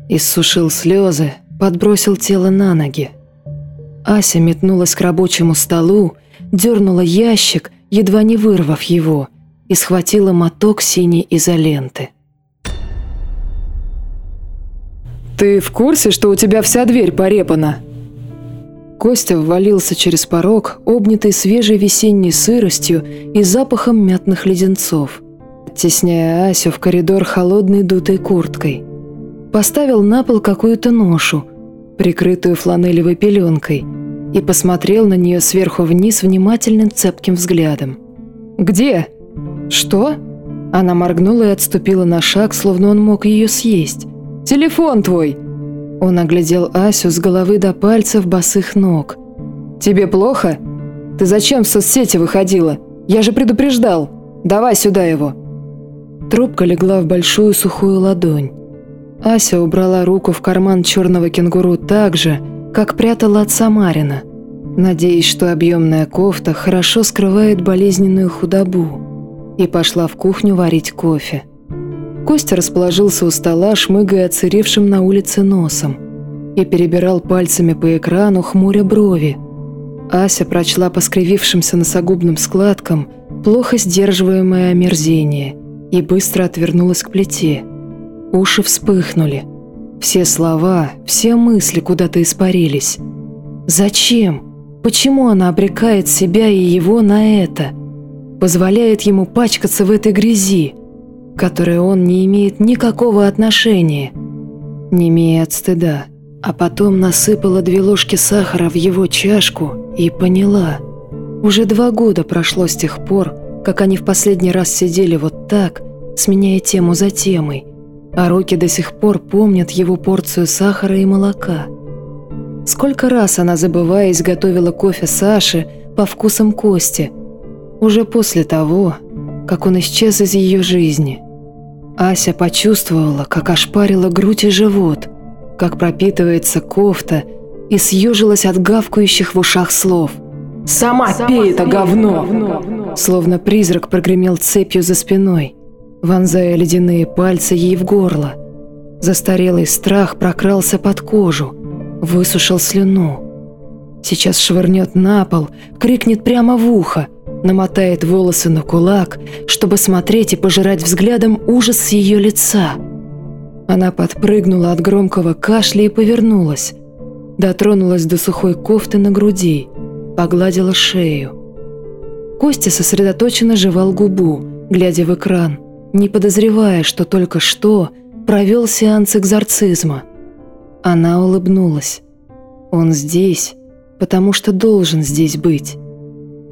иссушил слезы, подбросил тело на ноги. Ася метнулась к рабочему столу, дернула ящик, едва не вырвав его, и схватила моток синей изоленты. «Ты в курсе, что у тебя вся дверь порепана?» Костя ввалился через порог, обнятый свежей весенней сыростью и запахом мятных леденцов, оттесняя Асю в коридор холодной дутой курткой. Поставил на пол какую-то ношу, прикрытую фланелевой пеленкой, и посмотрел на нее сверху вниз внимательным цепким взглядом. «Где?» «Что?» Она моргнула и отступила на шаг, словно он мог ее съесть. «Телефон твой!» Он оглядел Асю с головы до пальцев босых ног. «Тебе плохо? Ты зачем в соцсети выходила? Я же предупреждал. Давай сюда его». Трубка легла в большую сухую ладонь. Ася убрала руку в карман черного кенгуру так же, как прятала от Самарина, надеясь, что объемная кофта хорошо скрывает болезненную худобу, и пошла в кухню варить кофе. Костя расположился у стола, шмыгая оцаревшим на улице носом, и перебирал пальцами по экрану, хмуря брови. Ася прочла по скривившимся носогубным складкам плохо сдерживаемое омерзение и быстро отвернулась к плите. Уши вспыхнули. Все слова, все мысли куда-то испарились. Зачем? Почему она обрекает себя и его на это? Позволяет ему пачкаться в этой грязи? которой он не имеет никакого отношения, не имея от стыда. А потом насыпала две ложки сахара в его чашку и поняла. Уже два года прошло с тех пор, как они в последний раз сидели вот так, сменяя тему за темой, а руки до сих пор помнят его порцию сахара и молока. Сколько раз она, забываясь, готовила кофе Саше по вкусам Кости, уже после того, как он исчез из ее жизни. Ася почувствовала, как ошпарила грудь и живот, как пропитывается кофта и съежилась от гавкающих в ушах слов. «Сама, Сама пей это говно!», говно. Словно призрак прогремел цепью за спиной, вонзая ледяные пальцы ей в горло. Застарелый страх прокрался под кожу, высушил слюну. Сейчас швырнет на пол, крикнет прямо в ухо, намотает волосы на кулак, чтобы смотреть и пожирать взглядом ужас с ее лица. Она подпрыгнула от громкого кашля и повернулась. Дотронулась до сухой кофты на груди, погладила шею. Костя сосредоточенно жевал губу, глядя в экран, не подозревая, что только что провел сеанс экзорцизма. Она улыбнулась. Он здесь, потому что должен здесь быть.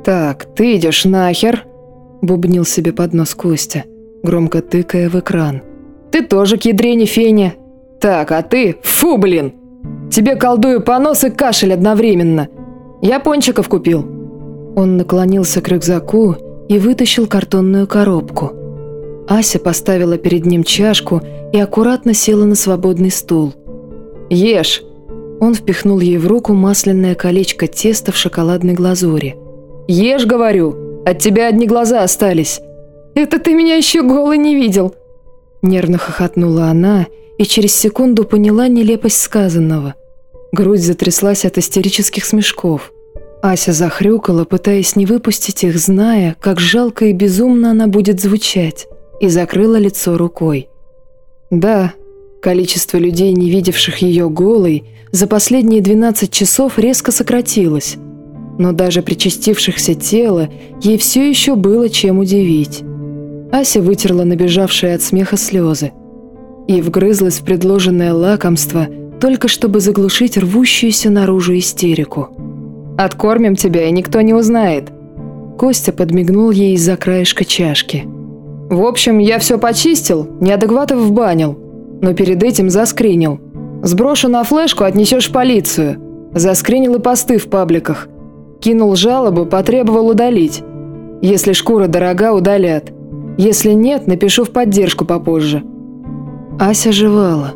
«Так, ты идешь нахер!» – бубнил себе под нос Костя, громко тыкая в экран. «Ты тоже к ядрене, Феня! Так, а ты... Фу, блин! Тебе колдую понос и кашель одновременно! Я пончиков купил!» Он наклонился к рюкзаку и вытащил картонную коробку. Ася поставила перед ним чашку и аккуратно села на свободный стул. «Ешь!» Он впихнул ей в руку масляное колечко теста в шоколадной глазури – «Ешь, говорю, от тебя одни глаза остались». «Это ты меня еще голый не видел!» Нервно хохотнула она и через секунду поняла нелепость сказанного. Грудь затряслась от истерических смешков. Ася захрюкала, пытаясь не выпустить их, зная, как жалко и безумно она будет звучать, и закрыла лицо рукой. Да, количество людей, не видевших ее голой, за последние 12 часов резко сократилось – но даже причастившихся тела ей все еще было чем удивить. Ася вытерла набежавшие от смеха слезы и вгрызлась в предложенное лакомство, только чтобы заглушить рвущуюся наружу истерику. «Откормим тебя, и никто не узнает». Костя подмигнул ей из-за краешка чашки. «В общем, я все почистил, неадекватов вбанил, но перед этим заскринил. Сброшу на флешку, отнесешь в полицию. Заскринил и посты в пабликах. Кинул жалобу, потребовал удалить. Если шкура дорога, удалят. Если нет, напишу в поддержку попозже. Ася жевала.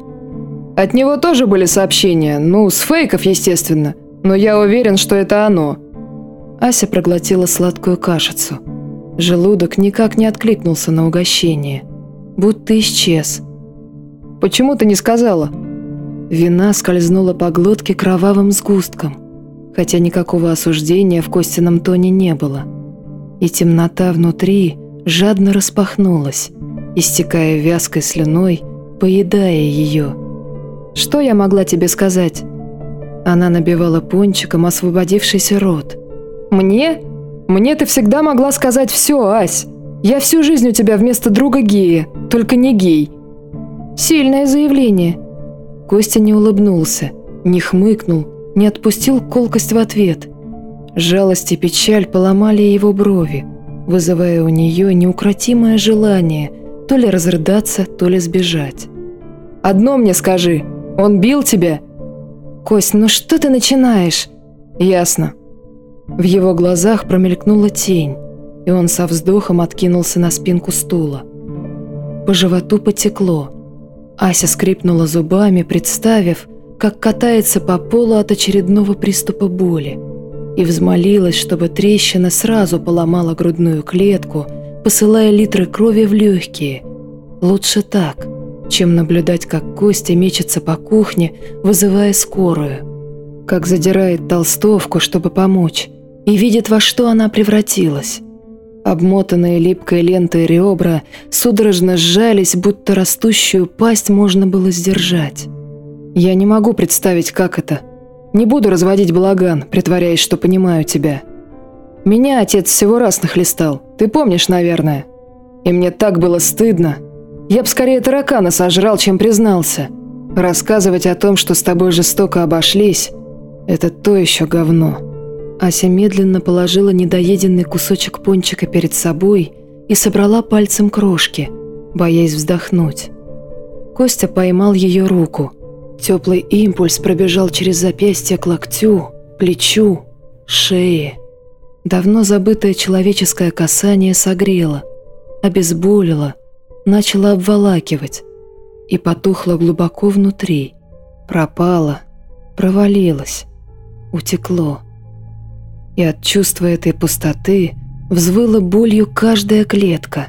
От него тоже были сообщения, ну, с фейков, естественно. Но я уверен, что это оно. Ася проглотила сладкую кашицу. Желудок никак не откликнулся на угощение. Будто исчез. «Почему ты не сказала?» Вина скользнула по глотке кровавым сгустком хотя никакого осуждения в Костином тоне не было. И темнота внутри жадно распахнулась, истекая вязкой слюной, поедая ее. «Что я могла тебе сказать?» Она набивала пончиком освободившийся рот. «Мне? Мне ты всегда могла сказать все, Ась. Я всю жизнь у тебя вместо друга гея, только не гей». «Сильное заявление». Костя не улыбнулся, не хмыкнул, не отпустил колкость в ответ. Жалость и печаль поломали его брови, вызывая у нее неукротимое желание то ли разрыдаться, то ли сбежать. «Одно мне скажи, он бил тебя?» «Кость, ну что ты начинаешь?» «Ясно». В его глазах промелькнула тень, и он со вздохом откинулся на спинку стула. По животу потекло. Ася скрипнула зубами, представив, как катается по полу от очередного приступа боли, и взмолилась, чтобы трещина сразу поломала грудную клетку, посылая литры крови в легкие. Лучше так, чем наблюдать, как Костя мечется по кухне, вызывая скорую, как задирает толстовку, чтобы помочь, и видит, во что она превратилась. Обмотанные липкой лентой ребра судорожно сжались, будто растущую пасть можно было сдержать. Я не могу представить, как это. Не буду разводить балаган, притворяясь, что понимаю тебя. Меня отец всего раз нахлестал, ты помнишь, наверное. И мне так было стыдно. Я б скорее таракана сожрал, чем признался. Рассказывать о том, что с тобой жестоко обошлись, это то еще говно. Ася медленно положила недоеденный кусочек пончика перед собой и собрала пальцем крошки, боясь вздохнуть. Костя поймал ее руку. Теплый импульс пробежал через запястье к локтю, плечу, шее. Давно забытое человеческое касание согрело, обезболило, начало обволакивать и потухло глубоко внутри, пропало, провалилось, утекло. И от чувства этой пустоты взвыла болью каждая клетка.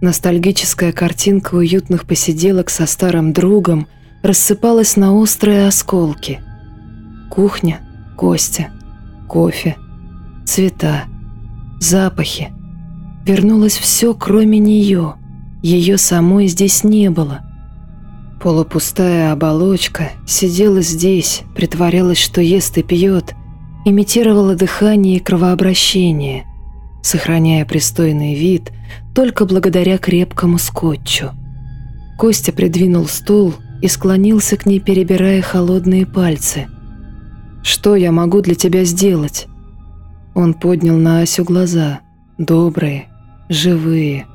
Ностальгическая картинка уютных посиделок со старым другом рассыпалась на острые осколки. Кухня, Костя, кофе, цвета, запахи. Вернулось все, кроме нее. Ее самой здесь не было. Полупустая оболочка сидела здесь, притворялась, что ест и пьет, имитировала дыхание и кровообращение, сохраняя пристойный вид только благодаря крепкому скотчу. Костя придвинул стул и склонился к ней, перебирая холодные пальцы. «Что я могу для тебя сделать?» Он поднял на Асю глаза, добрые, живые.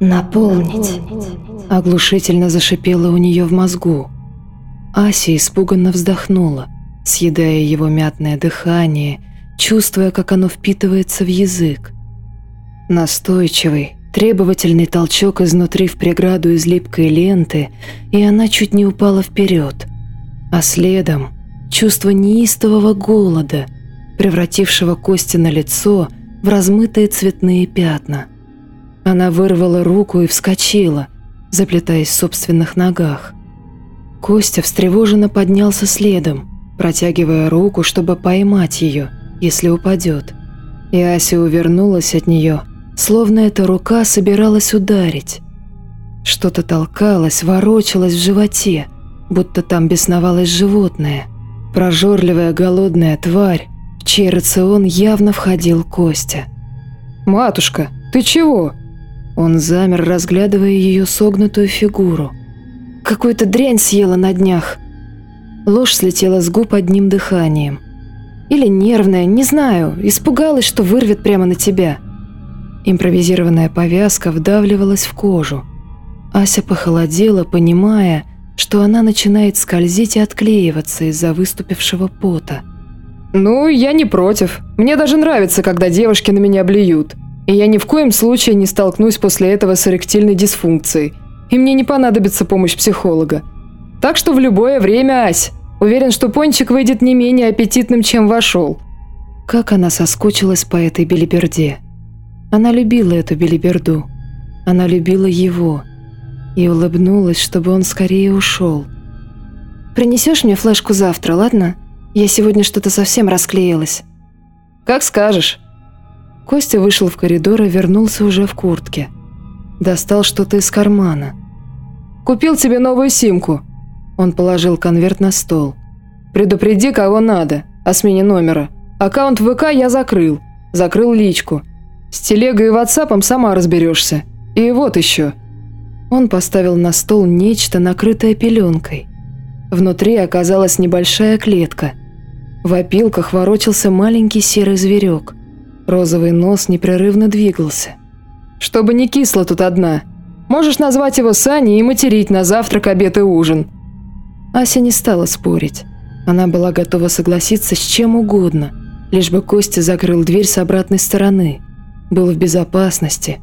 «Наполнить!» Оглушительно зашипело у нее в мозгу. Ася испуганно вздохнула, съедая его мятное дыхание, чувствуя, как оно впитывается в язык. Настойчивый, требовательный толчок изнутри в преграду из липкой ленты, и она чуть не упала вперед. А следом чувство неистового голода, превратившего кости на лицо в размытые цветные пятна. Она вырвала руку и вскочила, заплетаясь в собственных ногах. Костя встревоженно поднялся следом, протягивая руку, чтобы поймать ее, если упадет. И Ася увернулась от нее, словно эта рука собиралась ударить. Что-то толкалось, ворочалось в животе, будто там бесновалось животное. Прожорливая голодная тварь, в чей рацион явно входил Костя. «Матушка, ты чего?» Он замер, разглядывая ее согнутую фигуру. «Какую-то дрянь съела на днях», Ложь слетела с губ одним дыханием. Или нервная, не знаю, испугалась, что вырвет прямо на тебя. Импровизированная повязка вдавливалась в кожу. Ася похолодела, понимая, что она начинает скользить и отклеиваться из-за выступившего пота. «Ну, я не против. Мне даже нравится, когда девушки на меня блюют. И я ни в коем случае не столкнусь после этого с эректильной дисфункцией. И мне не понадобится помощь психолога. Так что в любое время, Ась, Уверен, что пончик выйдет не менее аппетитным, чем вошел. Как она соскучилась по этой белиберде. Она любила эту белиберду. Она любила его. И улыбнулась, чтобы он скорее ушел. «Принесешь мне флешку завтра, ладно? Я сегодня что-то совсем расклеилась». «Как скажешь». Костя вышел в коридор и вернулся уже в куртке. Достал что-то из кармана. «Купил тебе новую симку», он положил конверт на стол. «Предупреди, кого надо, о смене номера. Аккаунт ВК я закрыл. Закрыл личку. С телегой и ватсапом сама разберешься. И вот еще». Он поставил на стол нечто, накрытое пеленкой. Внутри оказалась небольшая клетка. В опилках ворочался маленький серый зверек. Розовый нос непрерывно двигался. «Чтобы не кисло тут одна. Можешь назвать его Саней и материть на завтрак, обед и ужин. Ася не стала спорить. Она была готова согласиться с чем угодно, лишь бы Костя закрыл дверь с обратной стороны, был в безопасности,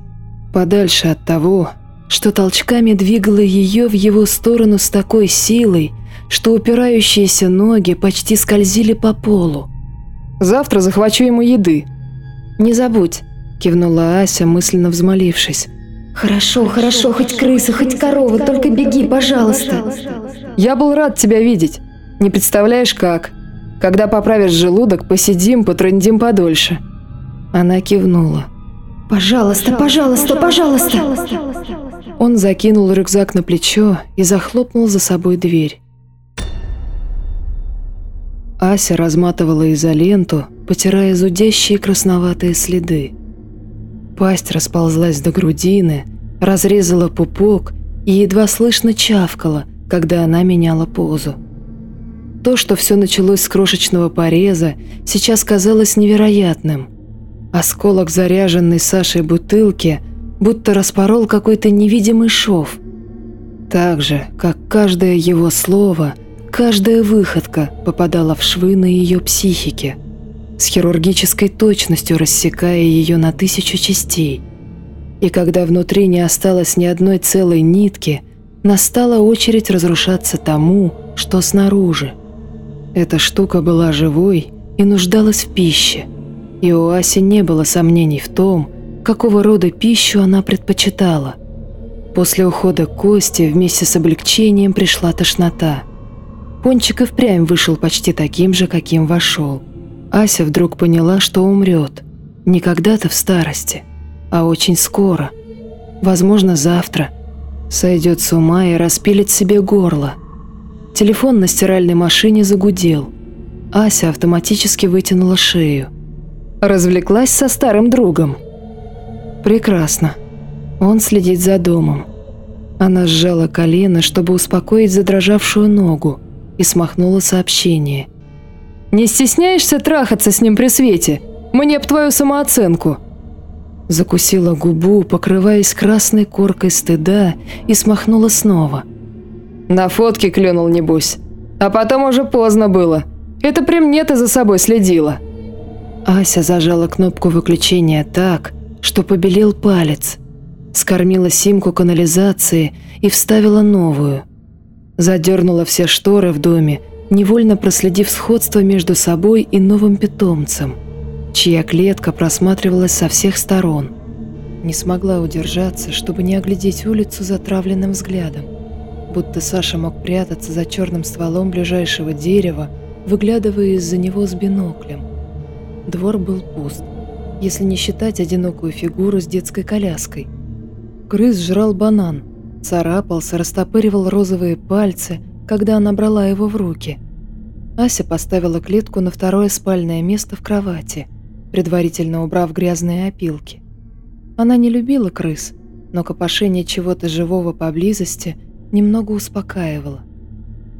подальше от того, что толчками двигало ее в его сторону с такой силой, что упирающиеся ноги почти скользили по полу. «Завтра захвачу ему еды». «Не забудь», – кивнула Ася, мысленно взмолившись. «Хорошо, хорошо, хоть крыса, хоть корова, только беги, пожалуйста». Я был рад тебя видеть. Не представляешь, как. Когда поправишь желудок, посидим, потрындим подольше». Она кивнула. «Пожалуйста, пожалуйста, пожалуйста!» Он закинул рюкзак на плечо и захлопнул за собой дверь. Ася разматывала изоленту, потирая зудящие красноватые следы. Пасть расползлась до грудины, разрезала пупок и едва слышно чавкала – когда она меняла позу. То, что все началось с крошечного пореза, сейчас казалось невероятным. Осколок заряженной Сашей бутылки будто распорол какой-то невидимый шов. Так же, как каждое его слово, каждая выходка попадала в швы на ее психике, с хирургической точностью рассекая ее на тысячу частей. И когда внутри не осталось ни одной целой нитки, настала очередь разрушаться тому, что снаружи. Эта штука была живой и нуждалась в пище, и у Аси не было сомнений в том, какого рода пищу она предпочитала. После ухода Кости вместе с облегчением пришла тошнота. Пончик и впрямь вышел почти таким же, каким вошел. Ася вдруг поняла, что умрет. Не когда-то в старости, а очень скоро. Возможно, завтра. Сойдет с ума и распилит себе горло. Телефон на стиральной машине загудел. Ася автоматически вытянула шею. Развлеклась со старым другом. Прекрасно. Он следит за домом. Она сжала колено, чтобы успокоить задрожавшую ногу, и смахнула сообщение. «Не стесняешься трахаться с ним при свете? Мне б твою самооценку!» Закусила губу, покрываясь красной коркой стыда, и смахнула снова. «На фотке клюнул, небось. А потом уже поздно было. Это при мне ты за собой следила». Ася зажала кнопку выключения так, что побелел палец, скормила симку канализации и вставила новую. Задернула все шторы в доме, невольно проследив сходство между собой и новым питомцем, чья клетка просматривалась со всех сторон. Не смогла удержаться, чтобы не оглядеть улицу затравленным взглядом, будто Саша мог прятаться за черным стволом ближайшего дерева, выглядывая из-за него с биноклем. Двор был пуст если не считать одинокую фигуру с детской коляской. Крыс жрал банан, царапался, растопыривал розовые пальцы, когда она брала его в руки. Ася поставила клетку на второе спальное место в кровати, предварительно убрав грязные опилки. Она не любила крыс, но копошение чего-то живого поблизости немного успокаивало.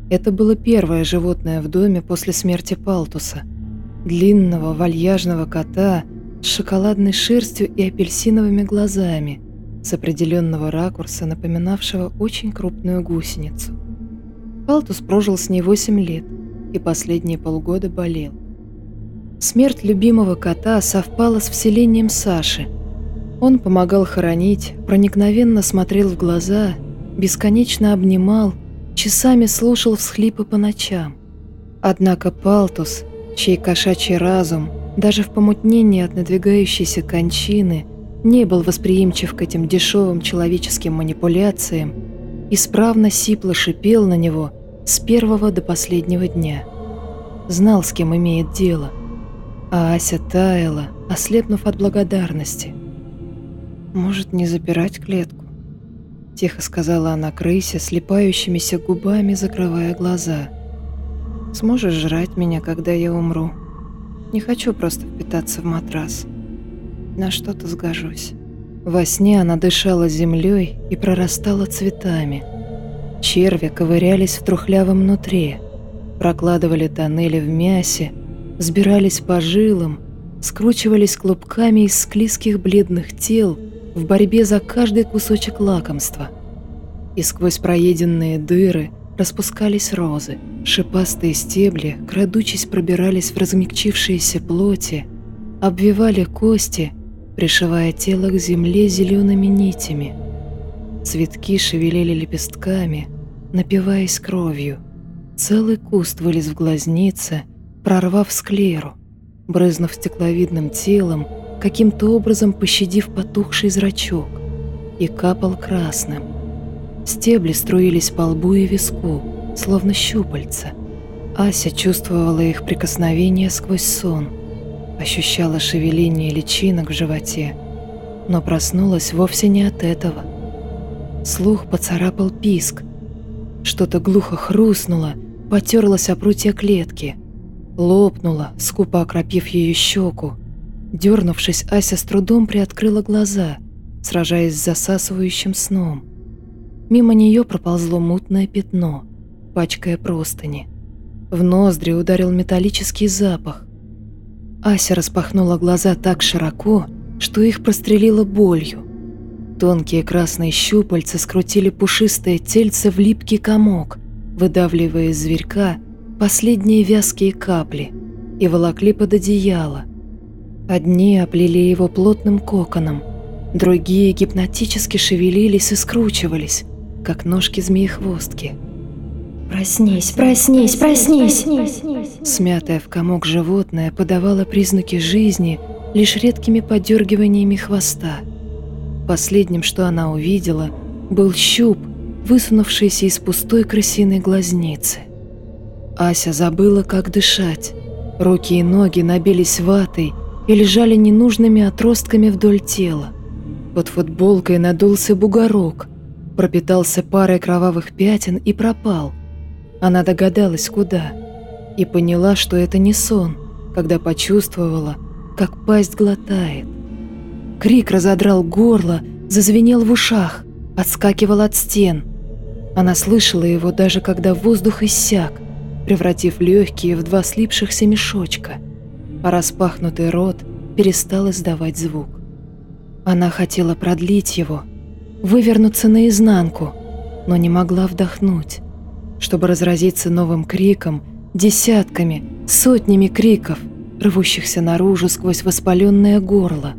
Это было первое животное в доме после смерти Палтуса. Длинного вальяжного кота – с шоколадной шерстью и апельсиновыми глазами, с определенного ракурса, напоминавшего очень крупную гусеницу. Палтус прожил с ней 8 лет и последние полгода болел. Смерть любимого кота совпала с вселением Саши. Он помогал хоронить, проникновенно смотрел в глаза, бесконечно обнимал, часами слушал всхлипы по ночам. Однако Палтус, чей кошачий разум – даже в помутнении от надвигающейся кончины не был восприимчив к этим дешевым человеческим манипуляциям, исправно сипло шипел на него с первого до последнего дня. Знал, с кем имеет дело, а Ася таяла, ослепнув от благодарности. «Может, не запирать клетку?» – тихо сказала она крысе, слепающимися губами, закрывая глаза. «Сможешь жрать меня, когда я умру?» Не хочу просто впитаться в матрас. На что-то сгожусь. Во сне она дышала землей и прорастала цветами. Черви ковырялись в трухлявом нутре, прокладывали тоннели в мясе, сбирались по жилам, скручивались клубками из склизких бледных тел в борьбе за каждый кусочек лакомства. И сквозь проеденные дыры распускались розы – Шипастые стебли, крадучись, пробирались в размягчившиеся плоти, обвивали кости, пришивая тело к земле зелеными нитями. Цветки шевелили лепестками, напиваясь кровью. Целый куст вылез в глазницы, прорвав склеру, брызнув стекловидным телом, каким-то образом пощадив потухший зрачок, и капал красным. Стебли струились по лбу и виску, словно щупальца. Ася чувствовала их прикосновение сквозь сон, ощущала шевеление личинок в животе, но проснулась вовсе не от этого. Слух поцарапал писк. Что-то глухо хрустнуло, потерлось о прутья клетки. Лопнуло, скупо окропив ее щеку. Дернувшись, Ася с трудом приоткрыла глаза, сражаясь с засасывающим сном. Мимо нее проползло мутное пятно — пачкая простыни. В ноздри ударил металлический запах. Ася распахнула глаза так широко, что их прострелило болью. Тонкие красные щупальца скрутили пушистое тельце в липкий комок, выдавливая из зверька последние вязкие капли и волокли под одеяло. Одни оплели его плотным коконом, другие гипнотически шевелились и скручивались, как ножки змеехвостки. «Проснись, проснись, проснись!» Смятая в комок животное подавало признаки жизни лишь редкими подергиваниями хвоста. Последним, что она увидела, был щуп, высунувшийся из пустой крысиной глазницы. Ася забыла, как дышать. Руки и ноги набились ватой и лежали ненужными отростками вдоль тела. Под футболкой надулся бугорок, пропитался парой кровавых пятен и пропал. Она догадалась, куда, и поняла, что это не сон, когда почувствовала, как пасть глотает. Крик разодрал горло, зазвенел в ушах, отскакивал от стен. Она слышала его даже когда воздух иссяк, превратив легкие в два слипшихся мешочка, а распахнутый рот перестал издавать звук. Она хотела продлить его, вывернуться наизнанку, но не могла вдохнуть, чтобы разразиться новым криком, десятками, сотнями криков, рвущихся наружу сквозь воспаленное горло.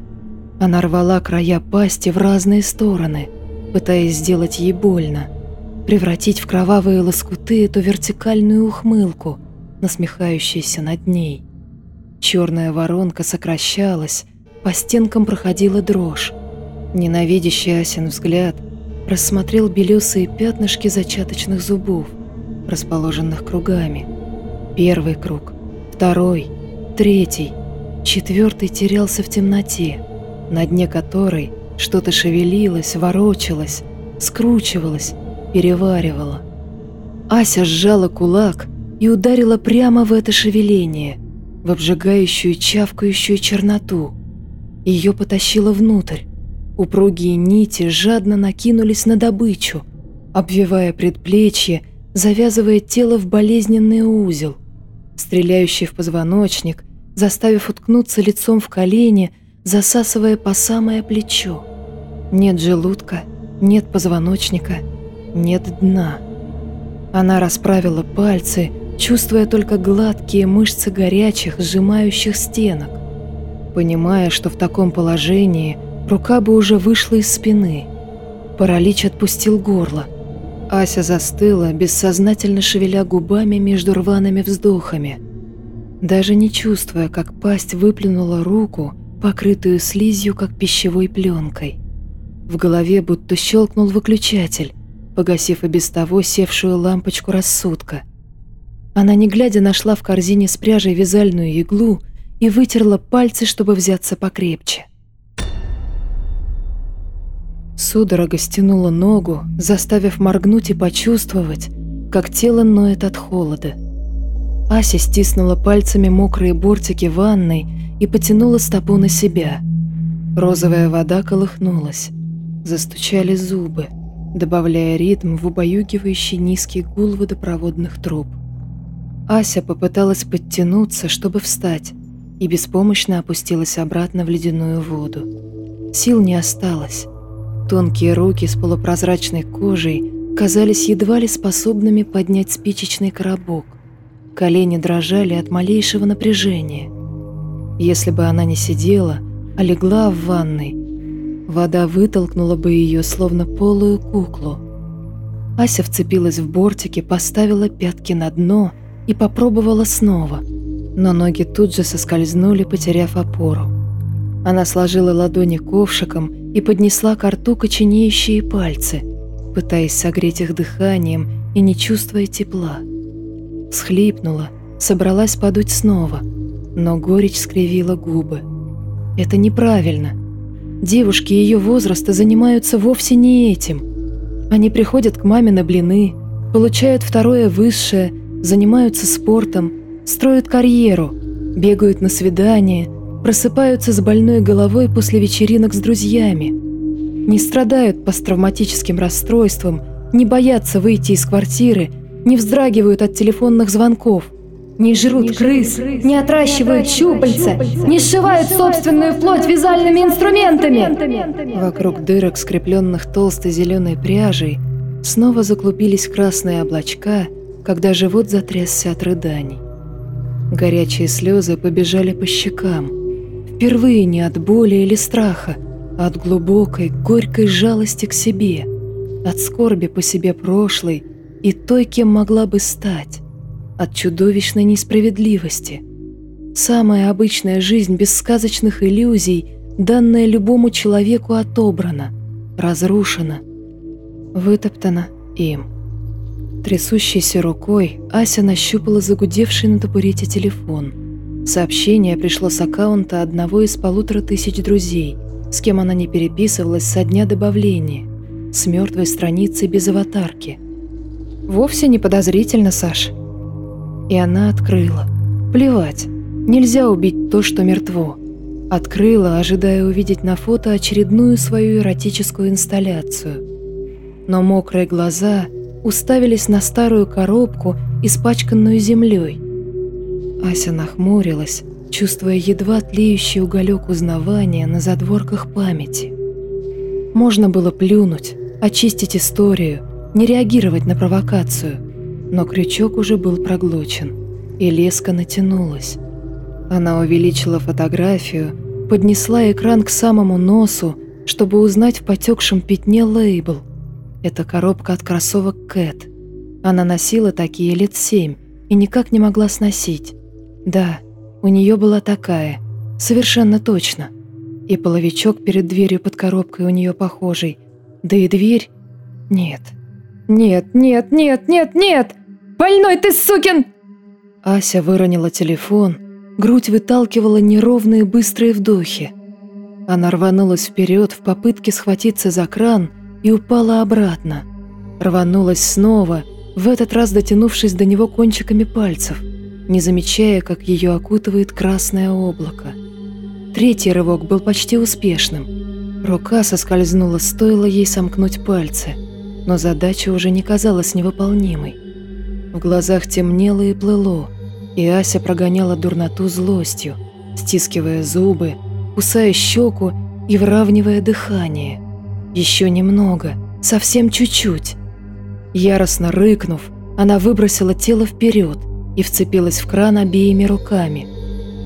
Она рвала края пасти в разные стороны, пытаясь сделать ей больно, превратить в кровавые лоскуты эту вертикальную ухмылку, насмехающуюся над ней. Черная воронка сокращалась, по стенкам проходила дрожь. Ненавидящий Асин взгляд рассмотрел белесые пятнышки зачаточных зубов, расположенных кругами. Первый круг, второй, третий, четвертый терялся в темноте, на дне которой что-то шевелилось, ворочалось, скручивалось, переваривало. Ася сжала кулак и ударила прямо в это шевеление, в обжигающую чавкающую черноту – ее потащило внутрь. Упругие нити жадно накинулись на добычу, обвивая предплечье, завязывая тело в болезненный узел, стреляющий в позвоночник, заставив уткнуться лицом в колени, засасывая по самое плечо. Нет желудка, нет позвоночника, нет дна. Она расправила пальцы, чувствуя только гладкие мышцы горячих, сжимающих стенок понимая, что в таком положении рука бы уже вышла из спины. Паралич отпустил горло. Ася застыла, бессознательно шевеля губами между рваными вздохами, даже не чувствуя, как пасть выплюнула руку, покрытую слизью, как пищевой пленкой. В голове будто щелкнул выключатель, погасив и без того севшую лампочку рассудка. Она, не глядя, нашла в корзине с пряжей вязальную иглу и вытерла пальцы, чтобы взяться покрепче. Судорога стянула ногу, заставив моргнуть и почувствовать, как тело ноет от холода. Ася стиснула пальцами мокрые бортики ванной и потянула стопу на себя. Розовая вода колыхнулась. Застучали зубы, добавляя ритм в убаюгивающий низкий гул водопроводных труб. Ася попыталась подтянуться, чтобы встать, и беспомощно опустилась обратно в ледяную воду. Сил не осталось. Тонкие руки с полупрозрачной кожей казались едва ли способными поднять спичечный коробок. Колени дрожали от малейшего напряжения. Если бы она не сидела, а легла в ванной, вода вытолкнула бы ее, словно полую куклу. Ася вцепилась в бортики, поставила пятки на дно и попробовала снова – но ноги тут же соскользнули, потеряв опору. Она сложила ладони ковшиком и поднесла к рту коченеющие пальцы, пытаясь согреть их дыханием и не чувствуя тепла. Схлипнула, собралась подуть снова, но горечь скривила губы. Это неправильно. Девушки ее возраста занимаются вовсе не этим. Они приходят к маме на блины, получают второе высшее, занимаются спортом, строят карьеру, бегают на свидания, просыпаются с больной головой после вечеринок с друзьями, не страдают посттравматическим расстройством, не боятся выйти из квартиры, не вздрагивают от телефонных звонков, не жрут крыс, не отращивают щупальца, не сшивают собственную плоть вязальными инструментами. Вокруг дырок, скрепленных толстой зеленой пряжей, снова заклубились красные облачка, когда живот затрясся от рыданий. Горячие слезы побежали по щекам. Впервые не от боли или страха, а от глубокой, горькой жалости к себе, от скорби по себе прошлой и той, кем могла бы стать от чудовищной несправедливости. Самая обычная жизнь без сказочных иллюзий, данная любому человеку, отобрана, разрушена, вытоптана им. Трясущейся рукой Ася нащупала загудевший на табурете телефон. Сообщение пришло с аккаунта одного из полутора тысяч друзей, с кем она не переписывалась со дня добавления, с мертвой страницей без аватарки. «Вовсе не подозрительно, Саш», и она открыла. Плевать, нельзя убить то, что мертво. Открыла, ожидая увидеть на фото очередную свою эротическую инсталляцию. Но мокрые глаза уставились на старую коробку, испачканную землей. Ася нахмурилась, чувствуя едва тлеющий уголек узнавания на задворках памяти. Можно было плюнуть, очистить историю, не реагировать на провокацию – но крючок уже был проглочен, и леска натянулась. Она увеличила фотографию, поднесла экран к самому носу, чтобы узнать в потекшем пятне лейбл. Это коробка от кроссовок Кэт. Она носила такие лет семь и никак не могла сносить. Да, у нее была такая, совершенно точно. И половичок перед дверью под коробкой у нее похожий. Да и дверь... Нет, «Нет, нет, нет, нет, нет! Больной ты, сукин!» Ася выронила телефон, грудь выталкивала неровные быстрые вдохи. Она рванулась вперед в попытке схватиться за кран и упала обратно. Рванулась снова, в этот раз дотянувшись до него кончиками пальцев, не замечая, как ее окутывает красное облако. Третий рывок был почти успешным. Рука соскользнула, стоило ей сомкнуть пальцы – но задача уже не казалась невыполнимой. В глазах темнело и плыло, и Ася прогоняла дурноту злостью, стискивая зубы, кусая щеку и выравнивая дыхание. Еще немного, совсем чуть-чуть. Яростно рыкнув, она выбросила тело вперед и вцепилась в кран обеими руками,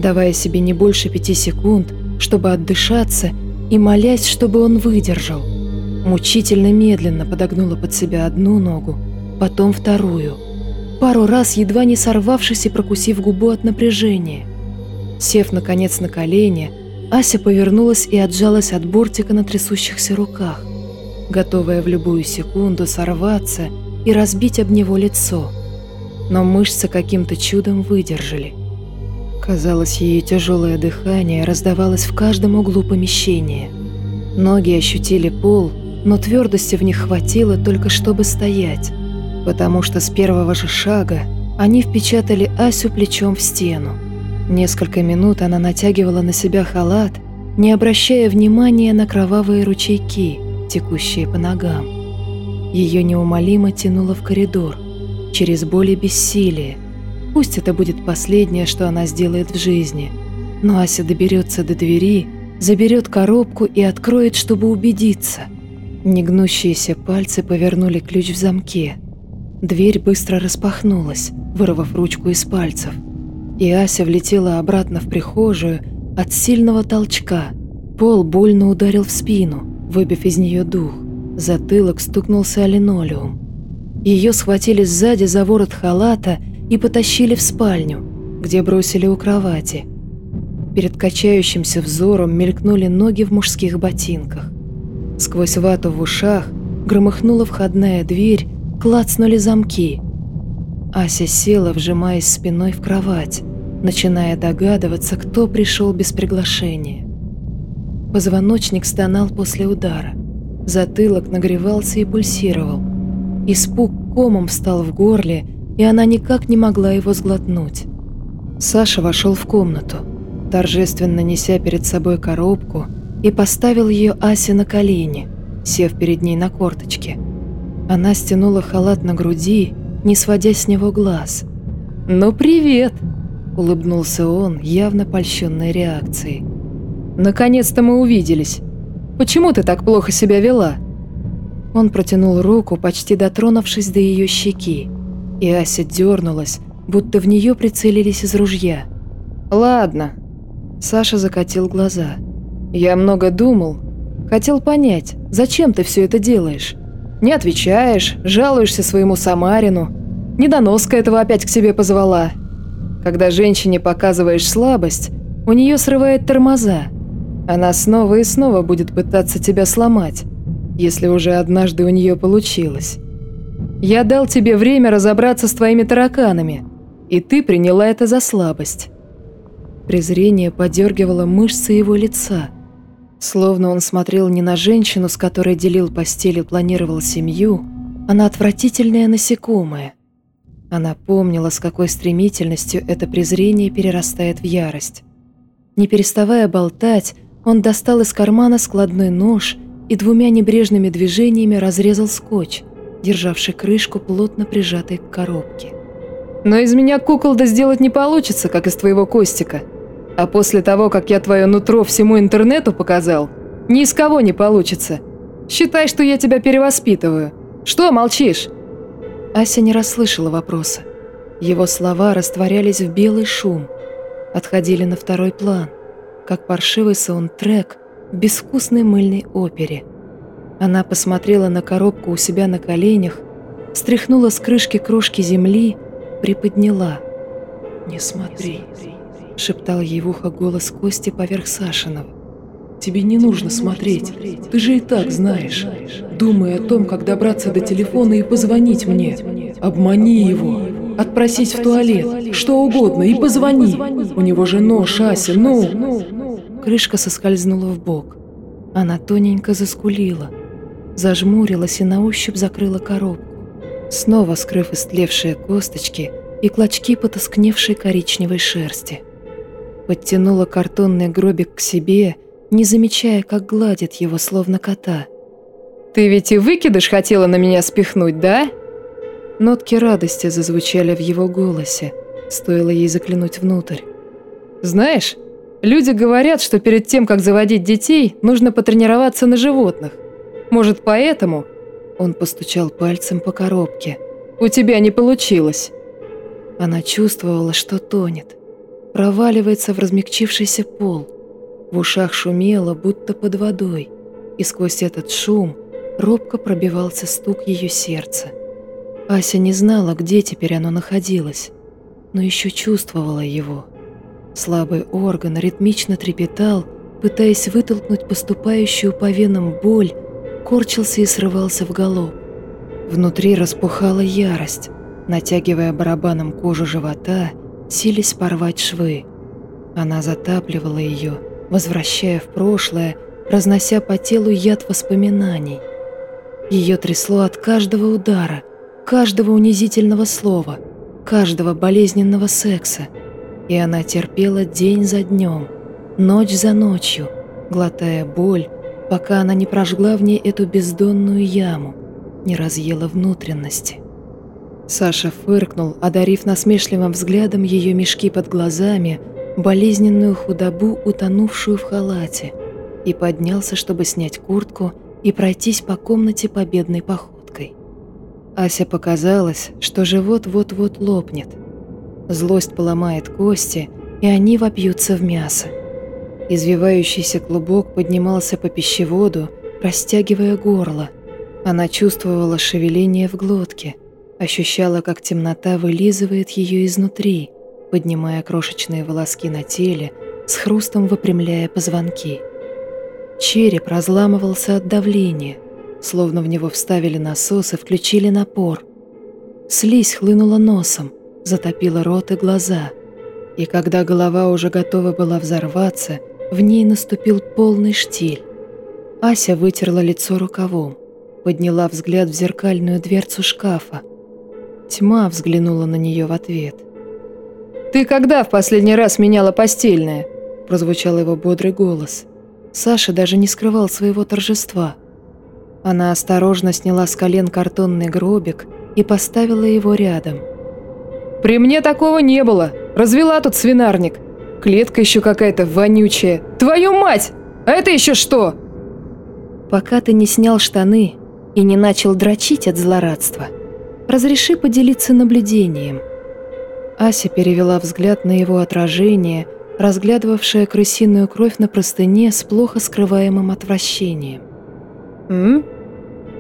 давая себе не больше пяти секунд, чтобы отдышаться и молясь, чтобы он выдержал. Мучительно медленно подогнула под себя одну ногу, потом вторую. Пару раз, едва не сорвавшись и прокусив губу от напряжения. Сев, наконец, на колени, Ася повернулась и отжалась от бортика на трясущихся руках, готовая в любую секунду сорваться и разбить об него лицо. Но мышцы каким-то чудом выдержали. Казалось, ее тяжелое дыхание раздавалось в каждом углу помещения. Ноги ощутили пол, но твердости в них хватило только чтобы стоять, потому что с первого же шага они впечатали Асю плечом в стену. Несколько минут она натягивала на себя халат, не обращая внимания на кровавые ручейки, текущие по ногам. Ее неумолимо тянуло в коридор, через боль и бессилие. Пусть это будет последнее, что она сделает в жизни, но Ася доберется до двери, заберет коробку и откроет, чтобы убедиться – Негнущиеся пальцы повернули ключ в замке. Дверь быстро распахнулась, вырвав ручку из пальцев. И Ася влетела обратно в прихожую от сильного толчка. Пол больно ударил в спину, выбив из нее дух. Затылок стукнулся о линолеум. Ее схватили сзади за ворот халата и потащили в спальню, где бросили у кровати. Перед качающимся взором мелькнули ноги в мужских ботинках. Сквозь вату в ушах громыхнула входная дверь, клацнули замки. Ася села, вжимаясь спиной в кровать, начиная догадываться, кто пришел без приглашения. Позвоночник стонал после удара. Затылок нагревался и пульсировал. Испуг комом встал в горле, и она никак не могла его сглотнуть. Саша вошел в комнату, торжественно неся перед собой коробку – и поставил ее Асе на колени, сев перед ней на корточке. Она стянула халат на груди, не сводя с него глаз. «Ну, привет!» – улыбнулся он, явно польщенной реакцией. «Наконец-то мы увиделись. Почему ты так плохо себя вела?» Он протянул руку, почти дотронувшись до ее щеки, и Ася дернулась, будто в нее прицелились из ружья. «Ладно». Саша закатил глаза. «Я много думал. Хотел понять, зачем ты все это делаешь? Не отвечаешь, жалуешься своему Самарину. Недоноска этого опять к себе позвала. Когда женщине показываешь слабость, у нее срывает тормоза. Она снова и снова будет пытаться тебя сломать, если уже однажды у нее получилось. Я дал тебе время разобраться с твоими тараканами, и ты приняла это за слабость. Презрение подергивало мышцы его лица, словно он смотрел не на женщину, с которой делил постель и планировал семью, а на отвратительное насекомое. Она помнила, с какой стремительностью это презрение перерастает в ярость. Не переставая болтать, он достал из кармана складной нож и двумя небрежными движениями разрезал скотч, державший крышку плотно прижатой к коробке. «Но из меня куколда сделать не получится, как из твоего Костика», а после того, как я твое нутро всему интернету показал, ни из кого не получится. Считай, что я тебя перевоспитываю. Что молчишь?» Ася не расслышала вопроса. Его слова растворялись в белый шум, отходили на второй план, как паршивый саундтрек в безвкусной мыльной опере. Она посмотрела на коробку у себя на коленях, стряхнула с крышки крошки земли, приподняла. «Не смотри», шептал ей в ухо голос Кости поверх Сашиного. «Тебе не нужно смотреть, ты же и так знаешь. Думай о том, как добраться до телефона и позвонить мне. Обмани его, отпросись в туалет, что угодно, и позвони. У него же нож, Ася, ну!» Крышка соскользнула в бок. Она тоненько заскулила, зажмурилась и на ощупь закрыла коробку, снова скрыв истлевшие косточки и клочки потускневшей коричневой шерсти подтянула картонный гробик к себе, не замечая, как гладит его, словно кота. «Ты ведь и выкидыш хотела на меня спихнуть, да?» Нотки радости зазвучали в его голосе, стоило ей заглянуть внутрь. «Знаешь, люди говорят, что перед тем, как заводить детей, нужно потренироваться на животных. Может, поэтому...» Он постучал пальцем по коробке. «У тебя не получилось». Она чувствовала, что тонет проваливается в размягчившийся пол. В ушах шумело, будто под водой, и сквозь этот шум робко пробивался стук ее сердца. Ася не знала, где теперь оно находилось, но еще чувствовала его. Слабый орган ритмично трепетал, пытаясь вытолкнуть поступающую по венам боль, корчился и срывался в галоп. Внутри распухала ярость, натягивая барабаном кожу живота сились порвать швы. Она затапливала ее, возвращая в прошлое, разнося по телу яд воспоминаний. Ее трясло от каждого удара, каждого унизительного слова, каждого болезненного секса, и она терпела день за днем, ночь за ночью, глотая боль, пока она не прожгла в ней эту бездонную яму, не разъела внутренности. Саша фыркнул, одарив насмешливым взглядом ее мешки под глазами, болезненную худобу, утонувшую в халате, и поднялся, чтобы снять куртку и пройтись по комнате победной походкой. Ася показалось, что живот вот-вот лопнет. Злость поломает кости, и они вопьются в мясо. Извивающийся клубок поднимался по пищеводу, растягивая горло. Она чувствовала шевеление в глотке – Ощущала, как темнота вылизывает ее изнутри, поднимая крошечные волоски на теле, с хрустом выпрямляя позвонки. Череп разламывался от давления, словно в него вставили насос и включили напор. Слизь хлынула носом, затопила рот и глаза. И когда голова уже готова была взорваться, в ней наступил полный штиль. Ася вытерла лицо рукавом, подняла взгляд в зеркальную дверцу шкафа, Тьма взглянула на нее в ответ. «Ты когда в последний раз меняла постельное?» прозвучал его бодрый голос. Саша даже не скрывал своего торжества. Она осторожно сняла с колен картонный гробик и поставила его рядом. При мне такого не было. Развела тут свинарник. Клетка еще какая-то вонючая. Твою мать! А это еще что? Пока ты не снял штаны и не начал дрочить от злорадства, разреши поделиться наблюдением. Ася перевела взгляд на его отражение, разглядывавшее крысиную кровь на простыне с плохо скрываемым отвращением. «М?»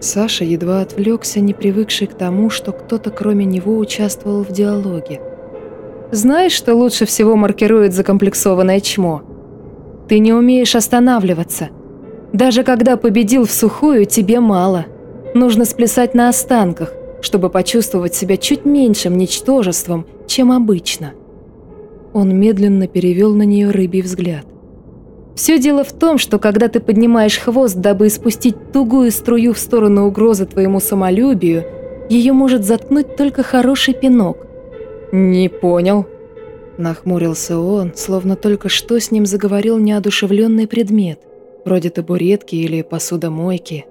Саша едва отвлекся, не привыкший к тому, что кто-то кроме него участвовал в диалоге. «Знаешь, что лучше всего маркирует закомплексованное чмо? Ты не умеешь останавливаться. Даже когда победил в сухую, тебе мало. Нужно сплясать на останках, чтобы почувствовать себя чуть меньшим ничтожеством, чем обычно». Он медленно перевел на нее рыбий взгляд. Все дело в том, что когда ты поднимаешь хвост, дабы испустить тугую струю в сторону угрозы твоему самолюбию, ее может заткнуть только хороший пинок. «Не понял», – нахмурился он, словно только что с ним заговорил неодушевленный предмет, вроде табуретки или посудомойки.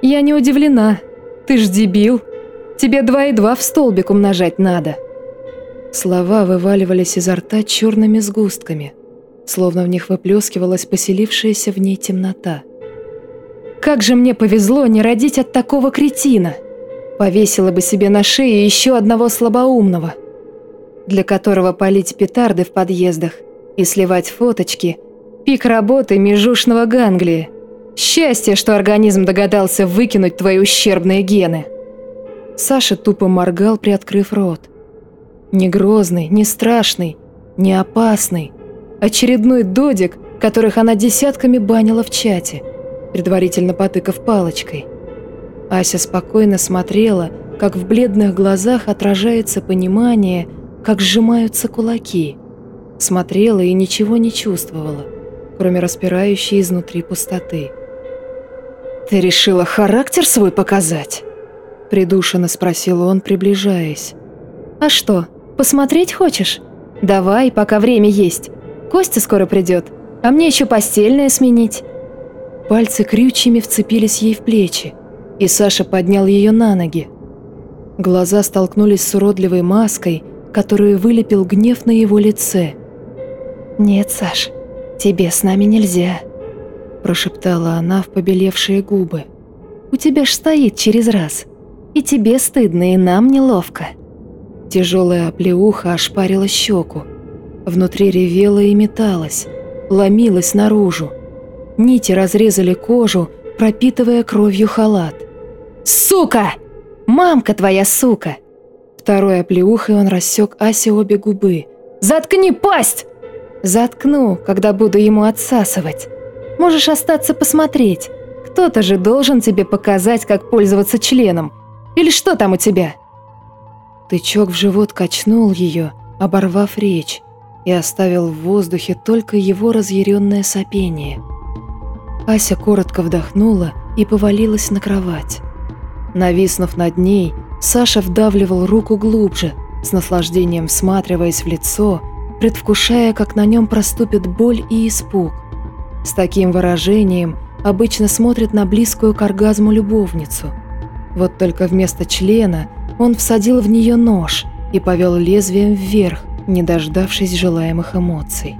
«Я не удивлена. Ты ж дебил. Тебе два и два в столбик умножать надо». Слова вываливались изо рта черными сгустками – словно в них выплескивалась поселившаяся в ней темнота. «Как же мне повезло не родить от такого кретина! Повесила бы себе на шее еще одного слабоумного, для которого полить петарды в подъездах и сливать фоточки – пик работы межушного ганглия. Счастье, что организм догадался выкинуть твои ущербные гены!» Саша тупо моргал, приоткрыв рот. Не грозный, не страшный, не опасный – Очередной додик, которых она десятками банила в чате, предварительно потыкав палочкой. Ася спокойно смотрела, как в бледных глазах отражается понимание, как сжимаются кулаки. Смотрела и ничего не чувствовала, кроме распирающей изнутри пустоты. «Ты решила характер свой показать?» Придушенно спросил он, приближаясь. «А что, посмотреть хочешь? Давай, пока время есть. Костя скоро придет, а мне еще постельное сменить». Пальцы крючьями вцепились ей в плечи, и Саша поднял ее на ноги. Глаза столкнулись с уродливой маской, которую вылепил гнев на его лице. «Нет, Саш, тебе с нами нельзя», – прошептала она в побелевшие губы. «У тебя ж стоит через раз, и тебе стыдно, и нам неловко». Тяжелая оплеуха ошпарила щеку. Внутри ревела и металась, ломилась наружу. Нити разрезали кожу, пропитывая кровью халат. «Сука! Мамка твоя сука!» Второй оплеухой он рассек Асе обе губы. «Заткни пасть!» «Заткну, когда буду ему отсасывать. Можешь остаться посмотреть. Кто-то же должен тебе показать, как пользоваться членом. Или что там у тебя?» Тычок в живот качнул ее, оборвав речь и оставил в воздухе только его разъяренное сопение. Ася коротко вдохнула и повалилась на кровать. Нависнув над ней, Саша вдавливал руку глубже, с наслаждением всматриваясь в лицо, предвкушая, как на нем проступит боль и испуг. С таким выражением обычно смотрит на близкую к оргазму любовницу. Вот только вместо члена он всадил в нее нож и повел лезвием вверх, не дождавшись желаемых эмоций.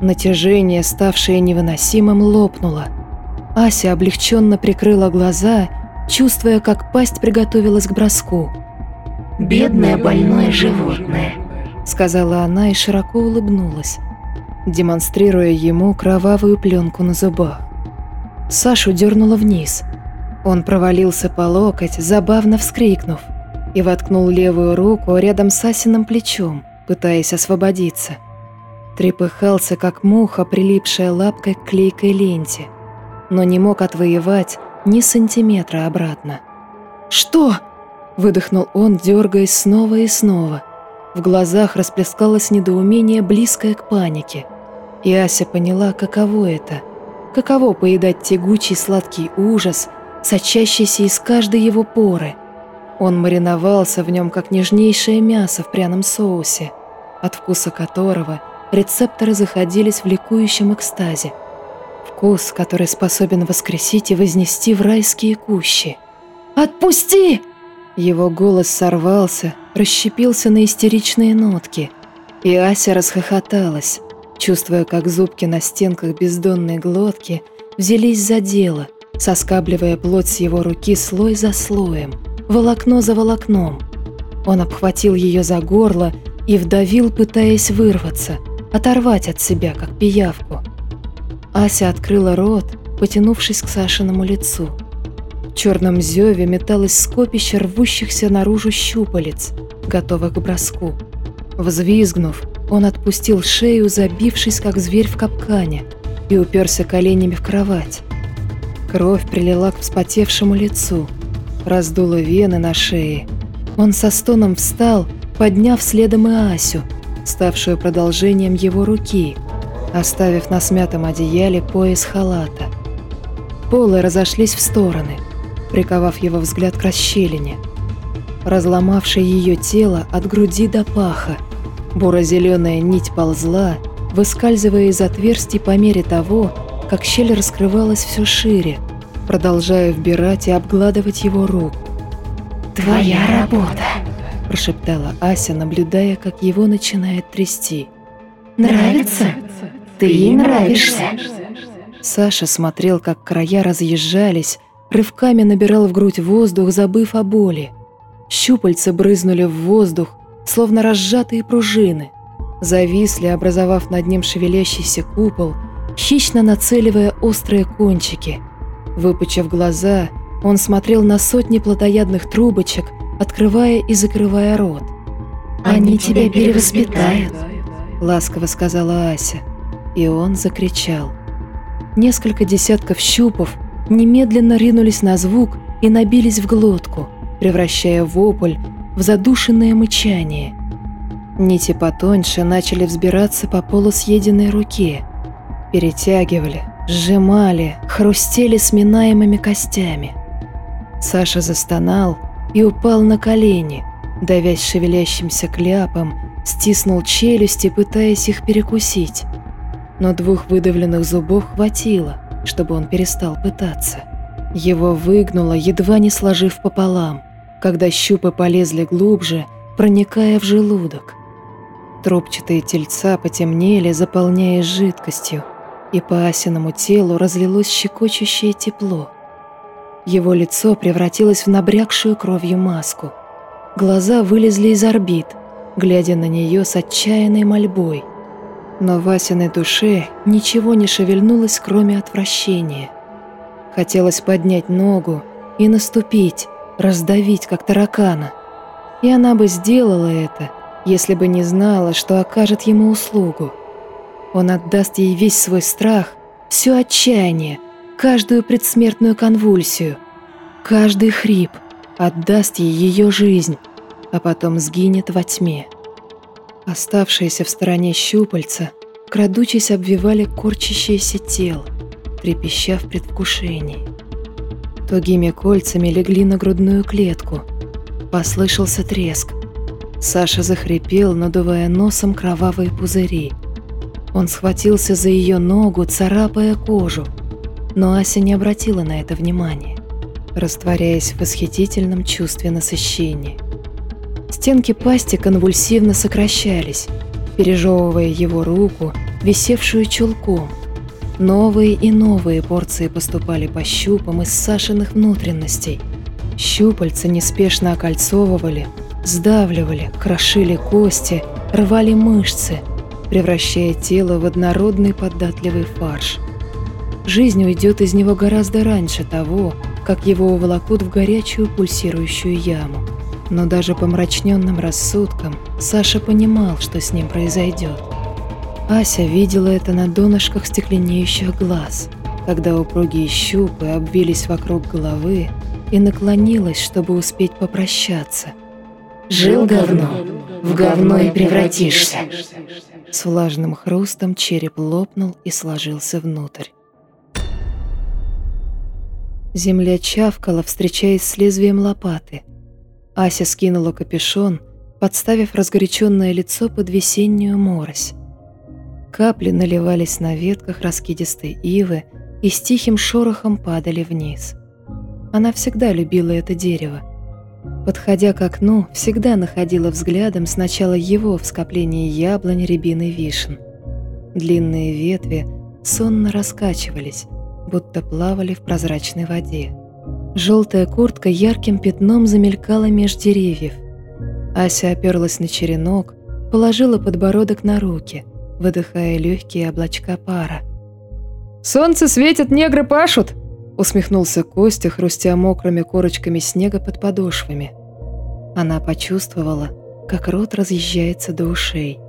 Натяжение, ставшее невыносимым, лопнуло. Ася облегченно прикрыла глаза, чувствуя, как пасть приготовилась к броску. «Бедное больное животное», — сказала она и широко улыбнулась, демонстрируя ему кровавую пленку на зубах. Сашу дернуло вниз. Он провалился по локоть, забавно вскрикнув, и воткнул левую руку рядом с Асиным плечом, пытаясь освободиться. Трепыхался, как муха, прилипшая лапкой к клейкой ленте, но не мог отвоевать ни сантиметра обратно. «Что?» – выдохнул он, дергаясь снова и снова. В глазах расплескалось недоумение, близкое к панике. И Ася поняла, каково это. Каково поедать тягучий сладкий ужас, сочащийся из каждой его поры. Он мариновался в нем, как нежнейшее мясо в пряном соусе от вкуса которого рецепторы заходились в ликующем экстазе. Вкус, который способен воскресить и вознести в райские кущи. «Отпусти!» Его голос сорвался, расщепился на истеричные нотки, и Ася расхохоталась, чувствуя, как зубки на стенках бездонной глотки взялись за дело, соскабливая плоть с его руки слой за слоем, волокно за волокном. Он обхватил ее за горло и вдавил, пытаясь вырваться, оторвать от себя, как пиявку. Ася открыла рот, потянувшись к Сашиному лицу. В черном зеве металось скопище рвущихся наружу щупалец, готовых к броску. Взвизгнув, он отпустил шею, забившись, как зверь в капкане, и уперся коленями в кровать. Кровь прилила к вспотевшему лицу, раздула вены на шее. Он со стоном встал, подняв следом и Асю, ставшую продолжением его руки, оставив на смятом одеяле пояс халата. Полы разошлись в стороны, приковав его взгляд к расщелине, разломавшей ее тело от груди до паха – Буро-зеленая нить ползла, выскальзывая из отверстий по мере того, как щель раскрывалась все шире, продолжая вбирать и обгладывать его руку. «Твоя работа!» – прошептала Ася, наблюдая, как его начинает трясти. «Нравится? Ты ей нравишься!» Саша смотрел, как края разъезжались, рывками набирал в грудь воздух, забыв о боли. Щупальца брызнули в воздух, словно разжатые пружины, зависли, образовав над ним шевелящийся купол, хищно нацеливая острые кончики. Выпучив глаза, он смотрел на сотни плотоядных трубочек, открывая и закрывая рот. «Они тебя перевоспитают», — ласково сказала Ася, и он закричал. Несколько десятков щупов немедленно ринулись на звук и набились в глотку, превращая вопль в задушенное мычание. Нити потоньше начали взбираться по полу съеденной руке, перетягивали, сжимали, хрустели сминаемыми костями. Саша застонал и упал на колени, давясь шевелящимся кляпом, стиснул челюсти, пытаясь их перекусить. Но двух выдавленных зубов хватило, чтобы он перестал пытаться. Его выгнуло, едва не сложив пополам когда щупы полезли глубже, проникая в желудок. Трубчатые тельца потемнели, заполняя жидкостью, и по Асиному телу разлилось щекочущее тепло. Его лицо превратилось в набрякшую кровью маску. Глаза вылезли из орбит, глядя на нее с отчаянной мольбой. Но в Асиной душе ничего не шевельнулось, кроме отвращения. Хотелось поднять ногу и наступить, раздавить, как таракана. И она бы сделала это, если бы не знала, что окажет ему услугу. Он отдаст ей весь свой страх, все отчаяние, каждую предсмертную конвульсию, каждый хрип, отдаст ей ее жизнь, а потом сгинет во тьме. Оставшиеся в стороне щупальца, крадучись, обвивали корчащееся тело, трепеща в предвкушении. Тугими кольцами легли на грудную клетку. Послышался треск. Саша захрипел, надувая носом кровавые пузыри. Он схватился за ее ногу, царапая кожу. Но Ася не обратила на это внимания, растворяясь в восхитительном чувстве насыщения. Стенки пасти конвульсивно сокращались, пережевывая его руку, висевшую чулком. Новые и новые порции поступали по щупам из Сашиных внутренностей. Щупальца неспешно окольцовывали, сдавливали, крошили кости, рвали мышцы, превращая тело в однородный податливый фарш. Жизнь уйдет из него гораздо раньше того, как его уволокут в горячую пульсирующую яму. Но даже помрачненным рассудком Саша понимал, что с ним произойдет. Ася видела это на донышках стекленеющих глаз, когда упругие щупы обвились вокруг головы и наклонилась, чтобы успеть попрощаться. «Жил говно, в говно и превратишься!» С влажным хрустом череп лопнул и сложился внутрь. Земля чавкала, встречаясь с лезвием лопаты. Ася скинула капюшон, подставив разгоряченное лицо под весеннюю морось. Капли наливались на ветках раскидистой ивы и с тихим шорохом падали вниз. Она всегда любила это дерево. Подходя к окну, всегда находила взглядом сначала его в скоплении яблонь, рябин и вишен. Длинные ветви сонно раскачивались, будто плавали в прозрачной воде. Желтая куртка ярким пятном замелькала меж деревьев. Ася оперлась на черенок, положила подбородок на руки, выдыхая легкие облачка пара. «Солнце светит, негры пашут!» Усмехнулся Костя, хрустя мокрыми корочками снега под подошвами. Она почувствовала, как рот разъезжается до ушей.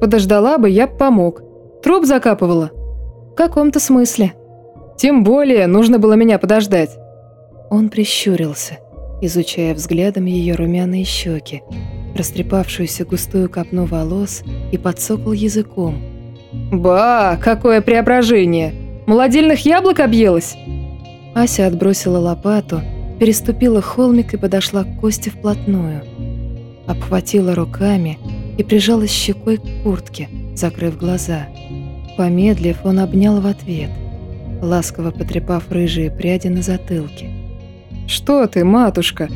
«Подождала бы, я б помог. Труп закапывала?» «В каком-то смысле». «Тем более, нужно было меня подождать». Он прищурился, изучая взглядом ее румяные щеки, растрепавшуюся густую копну волос и подсокал языком. «Ба, какое преображение! Молодильных яблок объелась?» Ася отбросила лопату, переступила холмик и подошла к Косте вплотную. Обхватила руками и прижалась щекой к куртке, закрыв глаза. Помедлив, он обнял в ответ, ласково потрепав рыжие пряди на затылке. «Что ты, матушка?»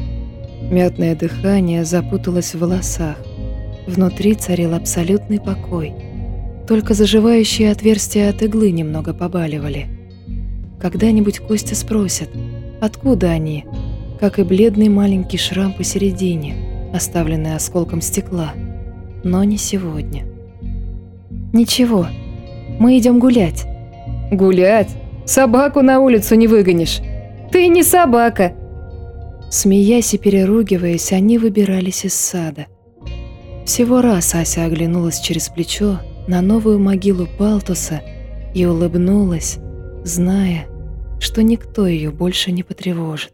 Мятное дыхание запуталось в волосах. Внутри царил абсолютный покой. Только заживающие отверстия от иглы немного побаливали. Когда-нибудь Костя спросит, откуда они, как и бледный маленький шрам посередине, оставленный осколком стекла. Но не сегодня. «Ничего, мы идем гулять». «Гулять? Собаку на улицу не выгонишь. Ты не собака!» Смеясь и переругиваясь, они выбирались из сада. Всего раз Ася оглянулась через плечо на новую могилу Палтуса и улыбнулась, зная, что никто ее больше не потревожит.